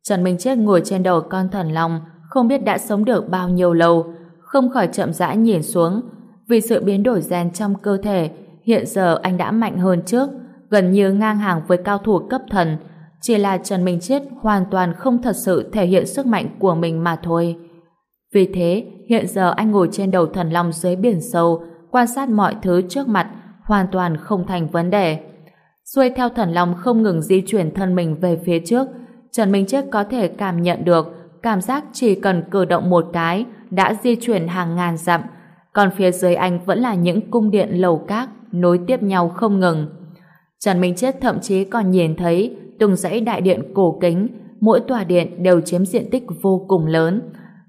Trần Minh Chết ngồi trên đầu con thần long, không biết đã sống được bao nhiêu lâu, không khỏi chậm rãi nhìn xuống. Vì sự biến đổi gen trong cơ thể, hiện giờ anh đã mạnh hơn trước, gần như ngang hàng với cao thủ cấp thần. Chỉ là Trần Minh Chết hoàn toàn không thật sự thể hiện sức mạnh của mình mà thôi. Vì thế, hiện giờ anh ngồi trên đầu thần long dưới biển sâu, quan sát mọi thứ trước mặt, hoàn toàn không thành vấn đề. Xuôi theo thần long không ngừng di chuyển thân mình về phía trước, Trần Minh Chết có thể cảm nhận được cảm giác chỉ cần cử động một cái đã di chuyển hàng ngàn dặm, còn phía dưới anh vẫn là những cung điện lầu các nối tiếp nhau không ngừng. Trần Minh Chết thậm chí còn nhìn thấy từng dãy đại điện cổ kính, mỗi tòa điện đều chiếm diện tích vô cùng lớn.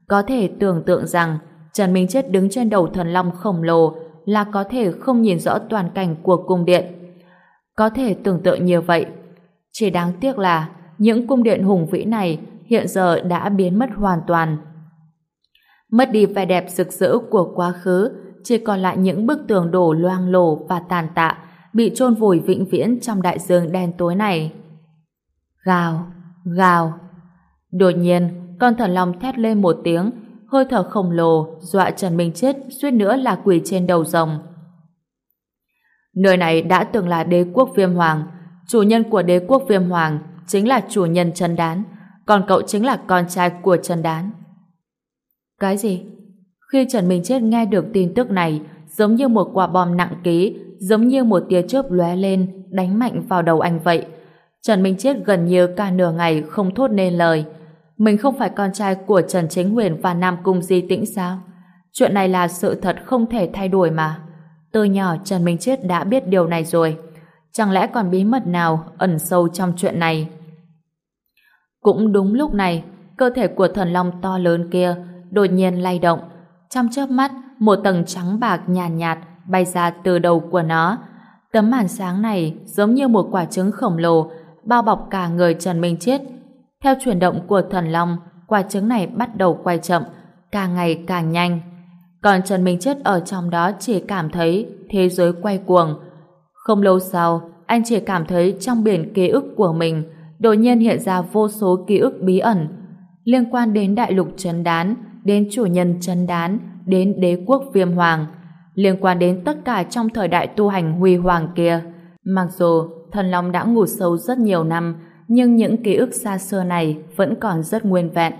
Có thể tưởng tượng rằng Trần Minh Chết đứng trên đầu thần long khổng lồ là có thể không nhìn rõ toàn cảnh của cung điện. Có thể tưởng tượng như vậy. Chỉ đáng tiếc là những cung điện hùng vĩ này hiện giờ đã biến mất hoàn toàn. Mất đi vẻ đẹp rực rỡ của quá khứ, chỉ còn lại những bức tường đổ loang lổ và tàn tạ, bị chôn vùi vĩnh viễn trong đại dương đen tối này. Gào, gào. Đột nhiên, con thần long thét lên một tiếng, hơi thở khổng lồ, dọa Trần Minh Chết suýt nữa là quỳ trên đầu rồng. Nơi này đã từng là đế quốc viêm hoàng, chủ nhân của đế quốc viêm hoàng chính là chủ nhân Trần Đán, còn cậu chính là con trai của Trần Đán. Cái gì? Khi Trần Minh Chết nghe được tin tức này, giống như một quả bom nặng ký, giống như một tia chớp lóe lên, đánh mạnh vào đầu anh vậy. Trần Minh Chết gần như cả nửa ngày không thốt nên lời. Mình không phải con trai của Trần Chính Huyền và Nam Cung Di Tĩnh sao? Chuyện này là sự thật không thể thay đổi mà. Từ nhỏ Trần Minh Chết đã biết điều này rồi. Chẳng lẽ còn bí mật nào ẩn sâu trong chuyện này? Cũng đúng lúc này, cơ thể của thần long to lớn kia đột nhiên lay động. Trong chớp mắt, một tầng trắng bạc nhàn nhạt, nhạt bay ra từ đầu của nó. Tấm màn sáng này giống như một quả trứng khổng lồ bao bọc cả người Trần Minh Chết. Theo chuyển động của thần long, quả trứng này bắt đầu quay chậm, càng ngày càng nhanh. Còn Trần Minh Chết ở trong đó chỉ cảm thấy thế giới quay cuồng. Không lâu sau, anh chỉ cảm thấy trong biển ký ức của mình đột nhiên hiện ra vô số ký ức bí ẩn liên quan đến đại lục trấn đán, đến chủ nhân trấn đán, đến đế quốc viêm hoàng, liên quan đến tất cả trong thời đại tu hành huy hoàng kia. Mặc dù thần long đã ngủ sâu rất nhiều năm, nhưng những ký ức xa xưa này vẫn còn rất nguyên vẹn.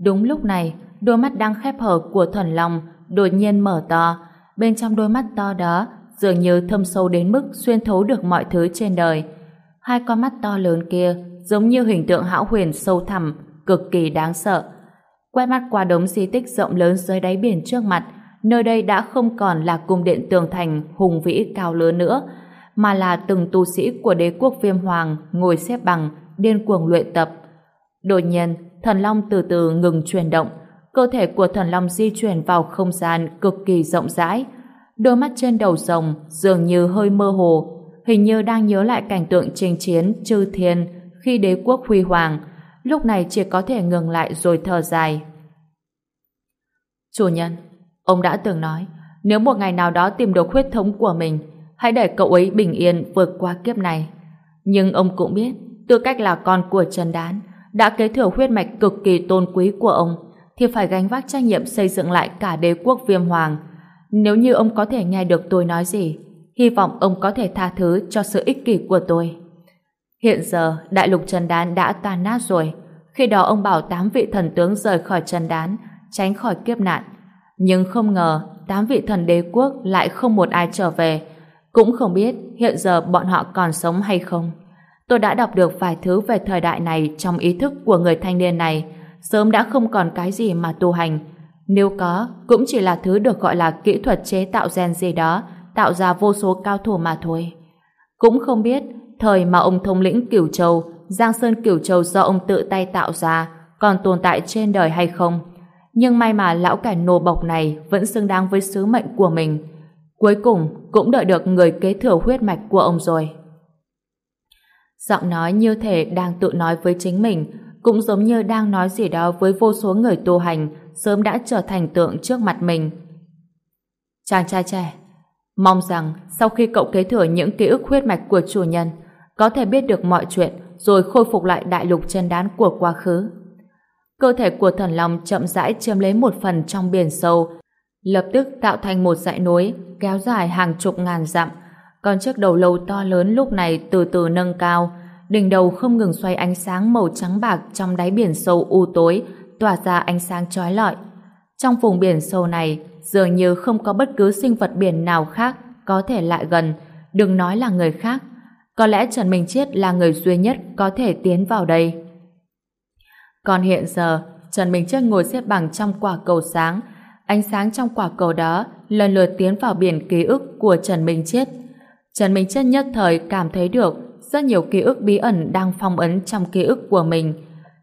Đúng lúc này, đôi mắt đang khép hở của thần long đột nhiên mở to. Bên trong đôi mắt to đó dường như thâm sâu đến mức xuyên thấu được mọi thứ trên đời. Hai con mắt to lớn kia giống như hình tượng hão huyền sâu thẳm, cực kỳ đáng sợ. Quay mắt qua đống di tích rộng lớn dưới đáy biển trước mặt, nơi đây đã không còn là cung điện tường thành hùng vĩ cao lớn nữa, mà là từng tu sĩ của đế quốc viêm hoàng ngồi xếp bằng, điên cuồng luyện tập. Đột nhiên, thần long từ từ ngừng chuyển động, cơ thể của thần long di chuyển vào không gian cực kỳ rộng rãi. Đôi mắt trên đầu rồng dường như hơi mơ hồ, hình như đang nhớ lại cảnh tượng chinh chiến chư thiên khi đế quốc huy hoàng, lúc này chỉ có thể ngừng lại rồi thở dài. Chủ nhân, ông đã từng nói, nếu một ngày nào đó tìm được huyết thống của mình, hãy để cậu ấy bình yên vượt qua kiếp này. Nhưng ông cũng biết, tư cách là con của Trần Đán, đã kế thừa huyết mạch cực kỳ tôn quý của ông, thì phải gánh vác trách nhiệm xây dựng lại cả đế quốc viêm hoàng. Nếu như ông có thể nghe được tôi nói gì, hy vọng ông có thể tha thứ cho sự ích kỷ của tôi. Hiện giờ, đại lục Trần Đán đã tan nát rồi. Khi đó ông bảo tám vị thần tướng rời khỏi Trần Đán, tránh khỏi kiếp nạn. Nhưng không ngờ, tám vị thần đế quốc lại không một ai trở về. Cũng không biết hiện giờ bọn họ còn sống hay không. Tôi đã đọc được vài thứ về thời đại này trong ý thức của người thanh niên này, sớm đã không còn cái gì mà tu hành. Nếu có, cũng chỉ là thứ được gọi là kỹ thuật chế tạo gen gì đó, tạo ra vô số cao thủ mà thôi. Cũng không biết, thời mà ông thống lĩnh Cửu Châu, Giang Sơn Cửu Châu do ông tự tay tạo ra, còn tồn tại trên đời hay không. Nhưng may mà lão cải nô bộc này vẫn xứng đáng với sứ mệnh của mình. Cuối cùng, cũng đợi được người kế thừa huyết mạch của ông rồi. Giọng nói như thể đang tự nói với chính mình, cũng giống như đang nói gì đó với vô số người tu hành sớm đã trở thành tượng trước mặt mình. Chàng trai trẻ, mong rằng sau khi cậu kế thừa những ký ức huyết mạch của chủ nhân, có thể biết được mọi chuyện rồi khôi phục lại đại lục chân đán của quá khứ. Cơ thể của thần long chậm rãi chiếm lấy một phần trong biển sâu, lập tức tạo thành một dãy núi kéo dài hàng chục ngàn dặm, còn chiếc đầu lâu to lớn lúc này từ từ nâng cao, đỉnh đầu không ngừng xoay ánh sáng màu trắng bạc trong đáy biển sâu u tối, tỏa ra ánh sáng chói lọi. Trong vùng biển sâu này, dường như không có bất cứ sinh vật biển nào khác có thể lại gần, đừng nói là người khác. Có lẽ Trần Minh Chiết là người duy nhất có thể tiến vào đây. Còn hiện giờ, Trần Minh Chiết ngồi xếp bằng trong quả cầu sáng, ánh sáng trong quả cầu đó lần lượt tiến vào biển ký ức của Trần Minh Chiết. Trần Minh Chiết nhất thời cảm thấy được rất nhiều ký ức bí ẩn đang phong ấn trong ký ức của mình.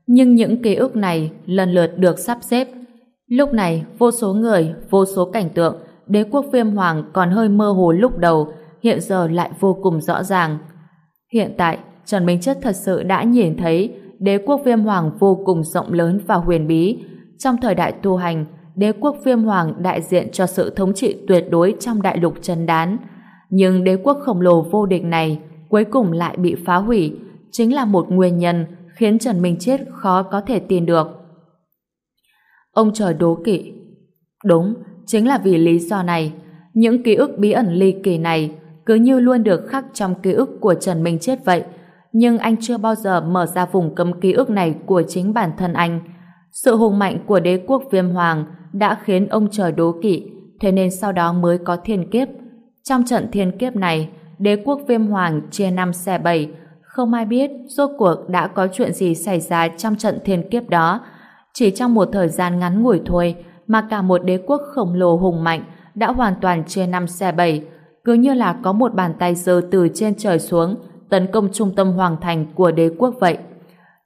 Nhưng những ký ức này lần lượt được sắp xếp. Lúc này, vô số người, vô số cảnh tượng, đế quốc viêm hoàng còn hơi mơ hồ lúc đầu, hiện giờ lại vô cùng rõ ràng. Hiện tại, Trần Minh Chất thật sự đã nhìn thấy đế quốc viêm hoàng vô cùng rộng lớn và huyền bí. Trong thời đại tu hành, đế quốc viêm hoàng đại diện cho sự thống trị tuyệt đối trong đại lục Trần đán. Nhưng đế quốc khổng lồ vô địch này cuối cùng lại bị phá hủy, chính là một nguyên nhân khiến Trần Minh Chết khó có thể tin được. Ông trời đố kỵ. Đúng, chính là vì lý do này, những ký ức bí ẩn ly kỳ này cứ như luôn được khắc trong ký ức của Trần Minh Chết vậy, nhưng anh chưa bao giờ mở ra vùng cấm ký ức này của chính bản thân anh. Sự hùng mạnh của đế quốc viêm hoàng đã khiến ông trời đố kỵ, thế nên sau đó mới có thiên kiếp. Trong trận thiên kiếp này, đế quốc viêm hoàng chia năm xẻ bảy, không ai biết rốt cuộc đã có chuyện gì xảy ra trong trận thiên kiếp đó. Chỉ trong một thời gian ngắn ngủi thôi mà cả một đế quốc khổng lồ hùng mạnh đã hoàn toàn chia năm xẻ bảy, cứ như là có một bàn tay giơ từ trên trời xuống tấn công trung tâm hoàng thành của đế quốc vậy.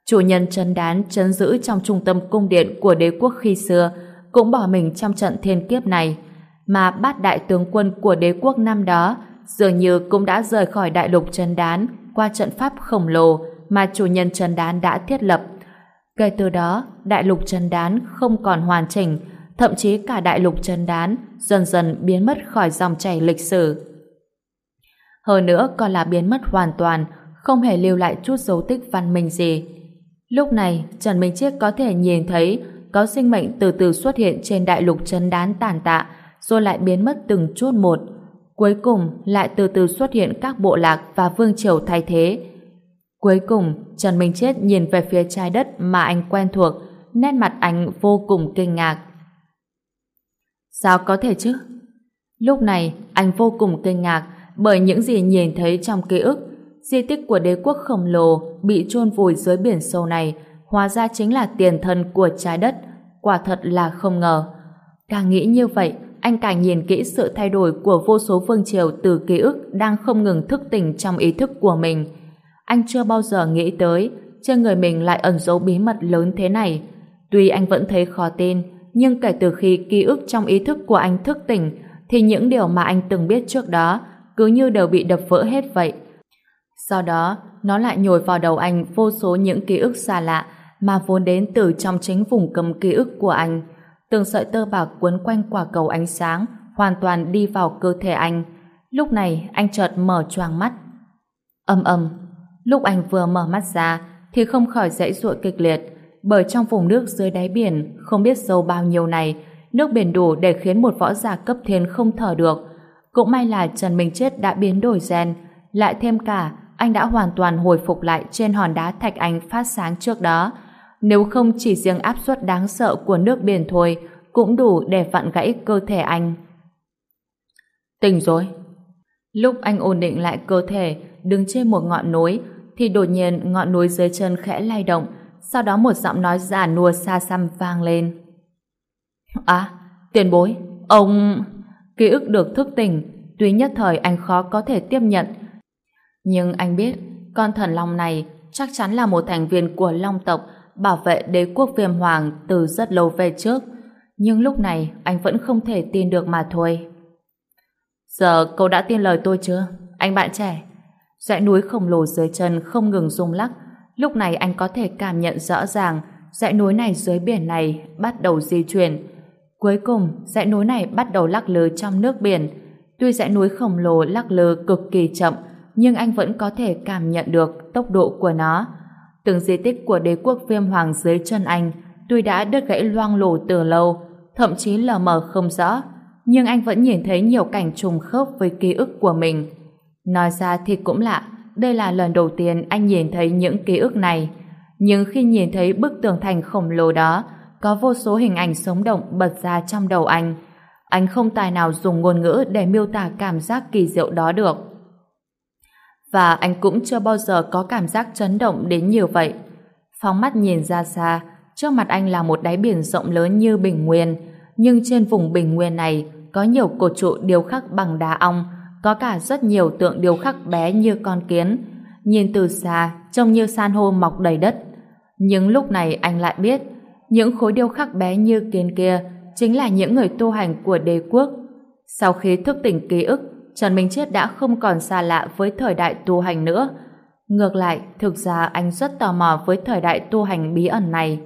Chủ nhân chân đán chấn giữ trong trung tâm cung điện của đế quốc khi xưa cũng bỏ mình trong trận thiên kiếp này, mà bát đại tướng quân của đế quốc năm đó dường như cũng đã rời khỏi đại lục chân đán qua trận pháp khổng lồ mà chủ nhân chân đán đã thiết lập. Kể từ đó, đại lục chân đán không còn hoàn chỉnh, thậm chí cả đại lục chân đán dần dần biến mất khỏi dòng chảy lịch sử. Hơn nữa còn là biến mất hoàn toàn, không hề lưu lại chút dấu tích văn minh gì. Lúc này, Trần Minh Chiết có thể nhìn thấy có sinh mệnh từ từ xuất hiện trên đại lục chân đán tàn tạ, rồi lại biến mất từng chút một. Cuối cùng lại từ từ xuất hiện các bộ lạc và vương triều thay thế. Cuối cùng, Trần Minh Chết nhìn về phía trái đất mà anh quen thuộc, nét mặt anh vô cùng kinh ngạc. Sao có thể chứ? Lúc này, anh vô cùng kinh ngạc bởi những gì nhìn thấy trong ký ức. Di tích của đế quốc khổng lồ bị chôn vùi dưới biển sâu này hóa ra chính là tiền thân của trái đất. Quả thật là không ngờ. Càng nghĩ như vậy, anh càng nhìn kỹ sự thay đổi của vô số vương triều từ ký ức đang không ngừng thức tỉnh trong ý thức của mình. Anh chưa bao giờ nghĩ tới trên người mình lại ẩn dấu bí mật lớn thế này. Tuy anh vẫn thấy khó tin, nhưng kể từ khi ký ức trong ý thức của anh thức tỉnh, thì những điều mà anh từng biết trước đó cứ như đều bị đập vỡ hết vậy. Sau đó, nó lại nhồi vào đầu anh vô số những ký ức xa lạ mà vốn đến từ trong chính vùng cầm ký ức của anh. Từng sợi tơ bạc quấn quanh quả cầu ánh sáng hoàn toàn đi vào cơ thể anh. Lúc này anh chợt mở choàng mắt. Âm âm, lúc anh vừa mở mắt ra thì không khỏi dãy ruộng kịch liệt bởi trong vùng nước dưới đáy biển không biết sâu bao nhiêu này nước biển đủ để khiến một võ giả cấp thiên không thở được. Cũng may là Trần Minh Chết đã biến đổi gen, lại thêm cả anh đã hoàn toàn hồi phục lại trên hòn đá thạch anh phát sáng trước đó. Nếu không chỉ riêng áp suất đáng sợ của nước biển thôi cũng đủ để vặn gãy cơ thể anh. Tỉnh rồi. Lúc anh ổn định lại cơ thể đứng trên một ngọn núi thì đột nhiên ngọn núi dưới chân khẽ lay động sau đó một giọng nói giả nua xa xăm vang lên. À, tiền bối, ông... Ký ức được thức tỉnh, tuy nhất thời anh khó có thể tiếp nhận. Nhưng anh biết, con thần long này chắc chắn là một thành viên của long tộc bảo vệ đế quốc viêm hoàng từ rất lâu về trước. Nhưng lúc này anh vẫn không thể tin được mà thôi. Giờ cậu đã tin lời tôi chưa? Anh bạn trẻ. Dãy núi khổng lồ dưới chân không ngừng rung lắc. Lúc này anh có thể cảm nhận rõ ràng dãy núi này dưới biển này bắt đầu di chuyển. Cuối cùng, dãy núi này bắt đầu lắc lư trong nước biển. Tuy dãy núi khổng lồ lắc lư cực kỳ chậm, nhưng anh vẫn có thể cảm nhận được tốc độ của nó. Từng di tích của đế quốc viêm hoàng dưới chân anh tuy đã đứt gãy loang lổ từ lâu, thậm chí lờ mờ không rõ, nhưng anh vẫn nhìn thấy nhiều cảnh trùng khớp với ký ức của mình. Nói ra thì cũng lạ, đây là lần đầu tiên anh nhìn thấy những ký ức này. Nhưng khi nhìn thấy bức tường thành khổng lồ đó, có vô số hình ảnh sống động bật ra trong đầu anh. Anh không tài nào dùng ngôn ngữ để miêu tả cảm giác kỳ diệu đó được. Và anh cũng chưa bao giờ có cảm giác chấn động đến như vậy. Phóng mắt nhìn ra xa, trước mặt anh là một đáy biển rộng lớn như bình nguyên, nhưng trên vùng bình nguyên này có nhiều cột trụ điêu khắc bằng đá ong, có cả rất nhiều tượng điêu khắc bé như con kiến. Nhìn từ xa, trông như san hô mọc đầy đất. Nhưng lúc này anh lại biết, những khối điêu khắc bé như kiến kia chính là những người tu hành của đế quốc. Sau khi thức tỉnh ký ức, Trần Minh Chết đã không còn xa lạ với thời đại tu hành nữa. Ngược lại, thực ra anh rất tò mò với thời đại tu hành bí ẩn này.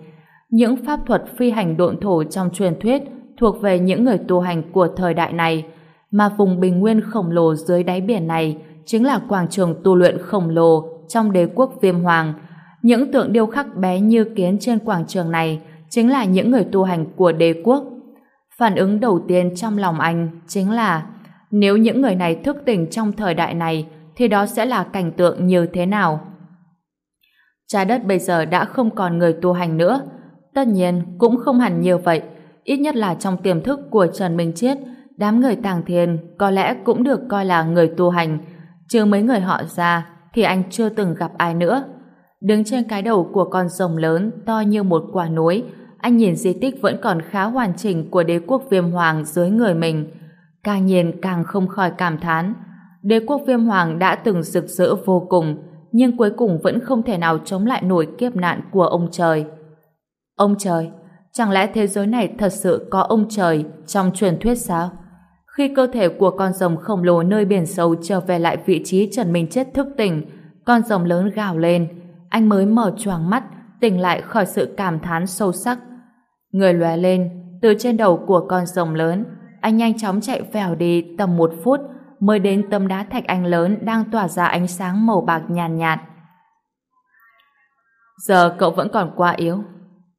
Những pháp thuật phi hành độn thổ trong truyền thuyết thuộc về những người tu hành của thời đại này, mà vùng bình nguyên khổng lồ dưới đáy biển này chính là quảng trường tu luyện khổng lồ trong đế quốc viêm hoàng. Những tượng điêu khắc bé như kiến trên quảng trường này chính là những người tu hành của đế quốc. Phản ứng đầu tiên trong lòng anh chính là, nếu những người này thức tỉnh trong thời đại này thì đó sẽ là cảnh tượng như thế nào? Trái đất bây giờ đã không còn người tu hành nữa. Tất nhiên cũng không hẳn nhiều vậy. Ít nhất là trong tiềm thức của Trần Minh Chiết đám người tàng thiên có lẽ cũng được coi là người tu hành. Trừ mấy người họ ra thì anh chưa từng gặp ai nữa. Đứng trên cái đầu của con rồng lớn to như một quả núi anh nhìn di tích vẫn còn khá hoàn chỉnh của đế quốc viêm hoàng dưới người mình. Càng nhìn càng không khỏi cảm thán. Đế quốc viêm hoàng đã từng rực rỡ vô cùng, nhưng cuối cùng vẫn không thể nào chống lại nổi kiếp nạn của ông trời. Ông trời, chẳng lẽ thế giới này thật sự có ông trời trong truyền thuyết sao? Khi cơ thể của con rồng khổng lồ nơi biển sâu trở về lại vị trí Trần Minh Chết thức tỉnh, con rồng lớn gào lên, anh mới mở choàng mắt, tỉnh lại khỏi sự cảm thán sâu sắc. Người lóe lên, từ trên đầu của con rồng lớn, anh nhanh chóng chạy vèo đi tầm một phút mới đến tấm đá thạch anh lớn đang tỏa ra ánh sáng màu bạc nhàn nhạt, nhạt. Giờ cậu vẫn còn quá yếu.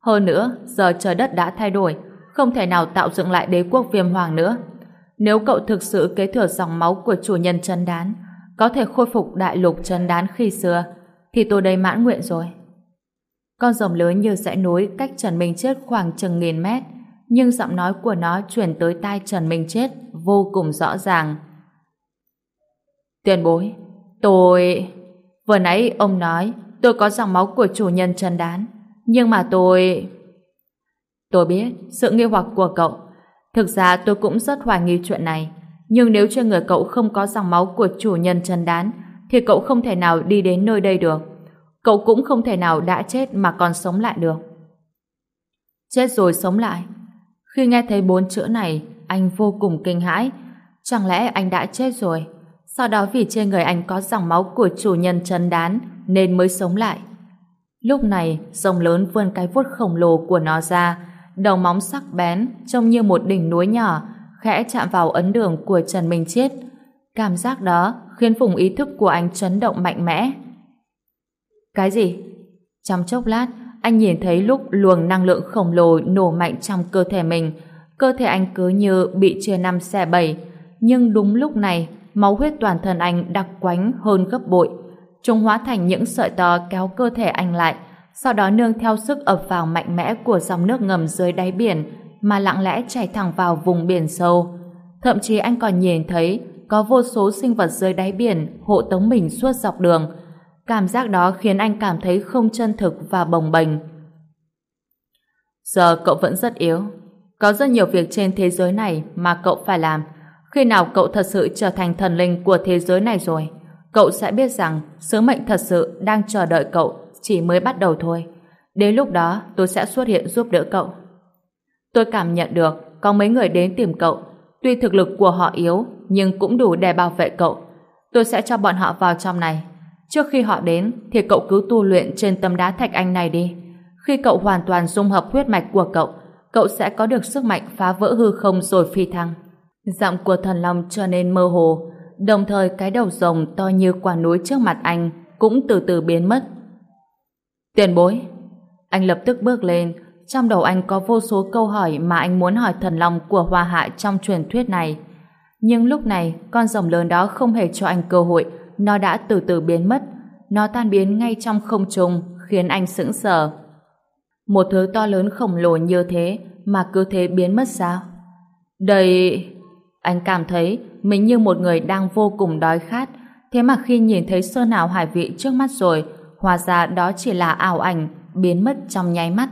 Hơn nữa, giờ trời đất đã thay đổi, không thể nào tạo dựng lại đế quốc viêm hoàng nữa. Nếu cậu thực sự kế thừa dòng máu của chủ nhân chân đán, có thể khôi phục đại lục chân đán khi xưa, thì tôi đây mãn nguyện rồi. Con rồng lớn như dãy núi cách Trần Minh Chết khoảng chừng nghìn mét, nhưng giọng nói của nó truyền tới tai Trần Minh Chết vô cùng rõ ràng. Tiền bối, tôi... Vừa nãy ông nói tôi có dòng máu của chủ nhân Trần Đán, nhưng mà tôi... Tôi biết sự nghi hoặc của cậu. Thực ra tôi cũng rất hoài nghi chuyện này. Nhưng nếu trên người cậu không có dòng máu của chủ nhân Trần Đán, thì cậu không thể nào đi đến nơi đây được cậu cũng không thể nào đã chết mà còn sống lại được. Chết rồi sống lại. Khi nghe thấy bốn chữ này, anh vô cùng kinh hãi. Chẳng lẽ anh đã chết rồi? sau đó vì trên người anh có dòng máu của chủ nhân chân đán nên mới sống lại. Lúc này, rồng lớn vươn cái vuốt khổng lồ của nó ra, đầu móng sắc bén trông như một đỉnh núi nhỏ, khẽ chạm vào ấn đường của Trần Minh Chiết Cảm giác đó khiến vùng ý thức của anh chấn động mạnh mẽ. Cái gì? Trong chốc lát, anh nhìn thấy lúc luồng năng lượng khổng lồ nổ mạnh trong cơ thể mình, cơ thể anh cứ như bị chia năm xẻ bảy. Nhưng đúng lúc này, máu huyết toàn thân anh đặc quánh hơn gấp bội. Chúng hóa thành những sợi tơ kéo cơ thể anh lại, sau đó nương theo sức ập vào mạnh mẽ của dòng nước ngầm dưới đáy biển mà lặng lẽ chảy thẳng vào vùng biển sâu. Thậm chí anh còn nhìn thấy có vô số sinh vật dưới đáy biển hộ tống mình suốt dọc đường. Cảm giác đó khiến anh cảm thấy không chân thực và bồng bềnh. Giờ cậu vẫn rất yếu. Có rất nhiều việc trên thế giới này mà cậu phải làm. Khi nào cậu thật sự trở thành thần linh của thế giới này rồi, cậu sẽ biết rằng sứ mệnh thật sự đang chờ đợi cậu chỉ mới bắt đầu thôi. Đến lúc đó tôi sẽ xuất hiện giúp đỡ cậu. Tôi cảm nhận được có mấy người đến tìm cậu. Tuy thực lực của họ yếu nhưng cũng đủ để bảo vệ cậu. Tôi sẽ cho bọn họ vào trong này. Trước khi họ đến thì cậu cứ tu luyện trên tấm đá thạch anh này đi. Khi cậu hoàn toàn dung hợp huyết mạch của cậu, cậu sẽ có được sức mạnh phá vỡ hư không rồi phi thăng. Giọng của thần long trở nên mơ hồ, đồng thời cái đầu rồng to như quả núi trước mặt anh cũng từ từ biến mất. Tiền bối. Anh lập tức bước lên, trong đầu anh có vô số câu hỏi mà anh muốn hỏi thần long của Hoa Hạ trong truyền thuyết này. Nhưng lúc này, con rồng lớn đó không hề cho anh cơ hội, nó đã từ từ biến mất. Nó tan biến ngay trong không trung, khiến anh sững sờ. Một thứ to lớn khổng lồ như thế mà cứ thế biến mất sao? Đây... Anh cảm thấy mình như một người đang vô cùng đói khát, thế mà khi nhìn thấy sơn nào hải vị trước mắt rồi, Hóa ra đó chỉ là ảo ảnh, biến mất trong nháy mắt.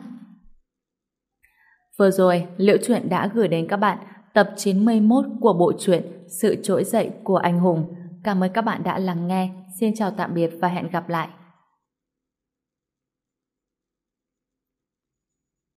Vừa rồi, Liễu Chuyện đã gửi đến các bạn tập 91 của bộ truyện Sự trỗi dậy của anh hùng. Cảm ơn các bạn đã lắng nghe. Xin chào tạm biệt và hẹn gặp lại.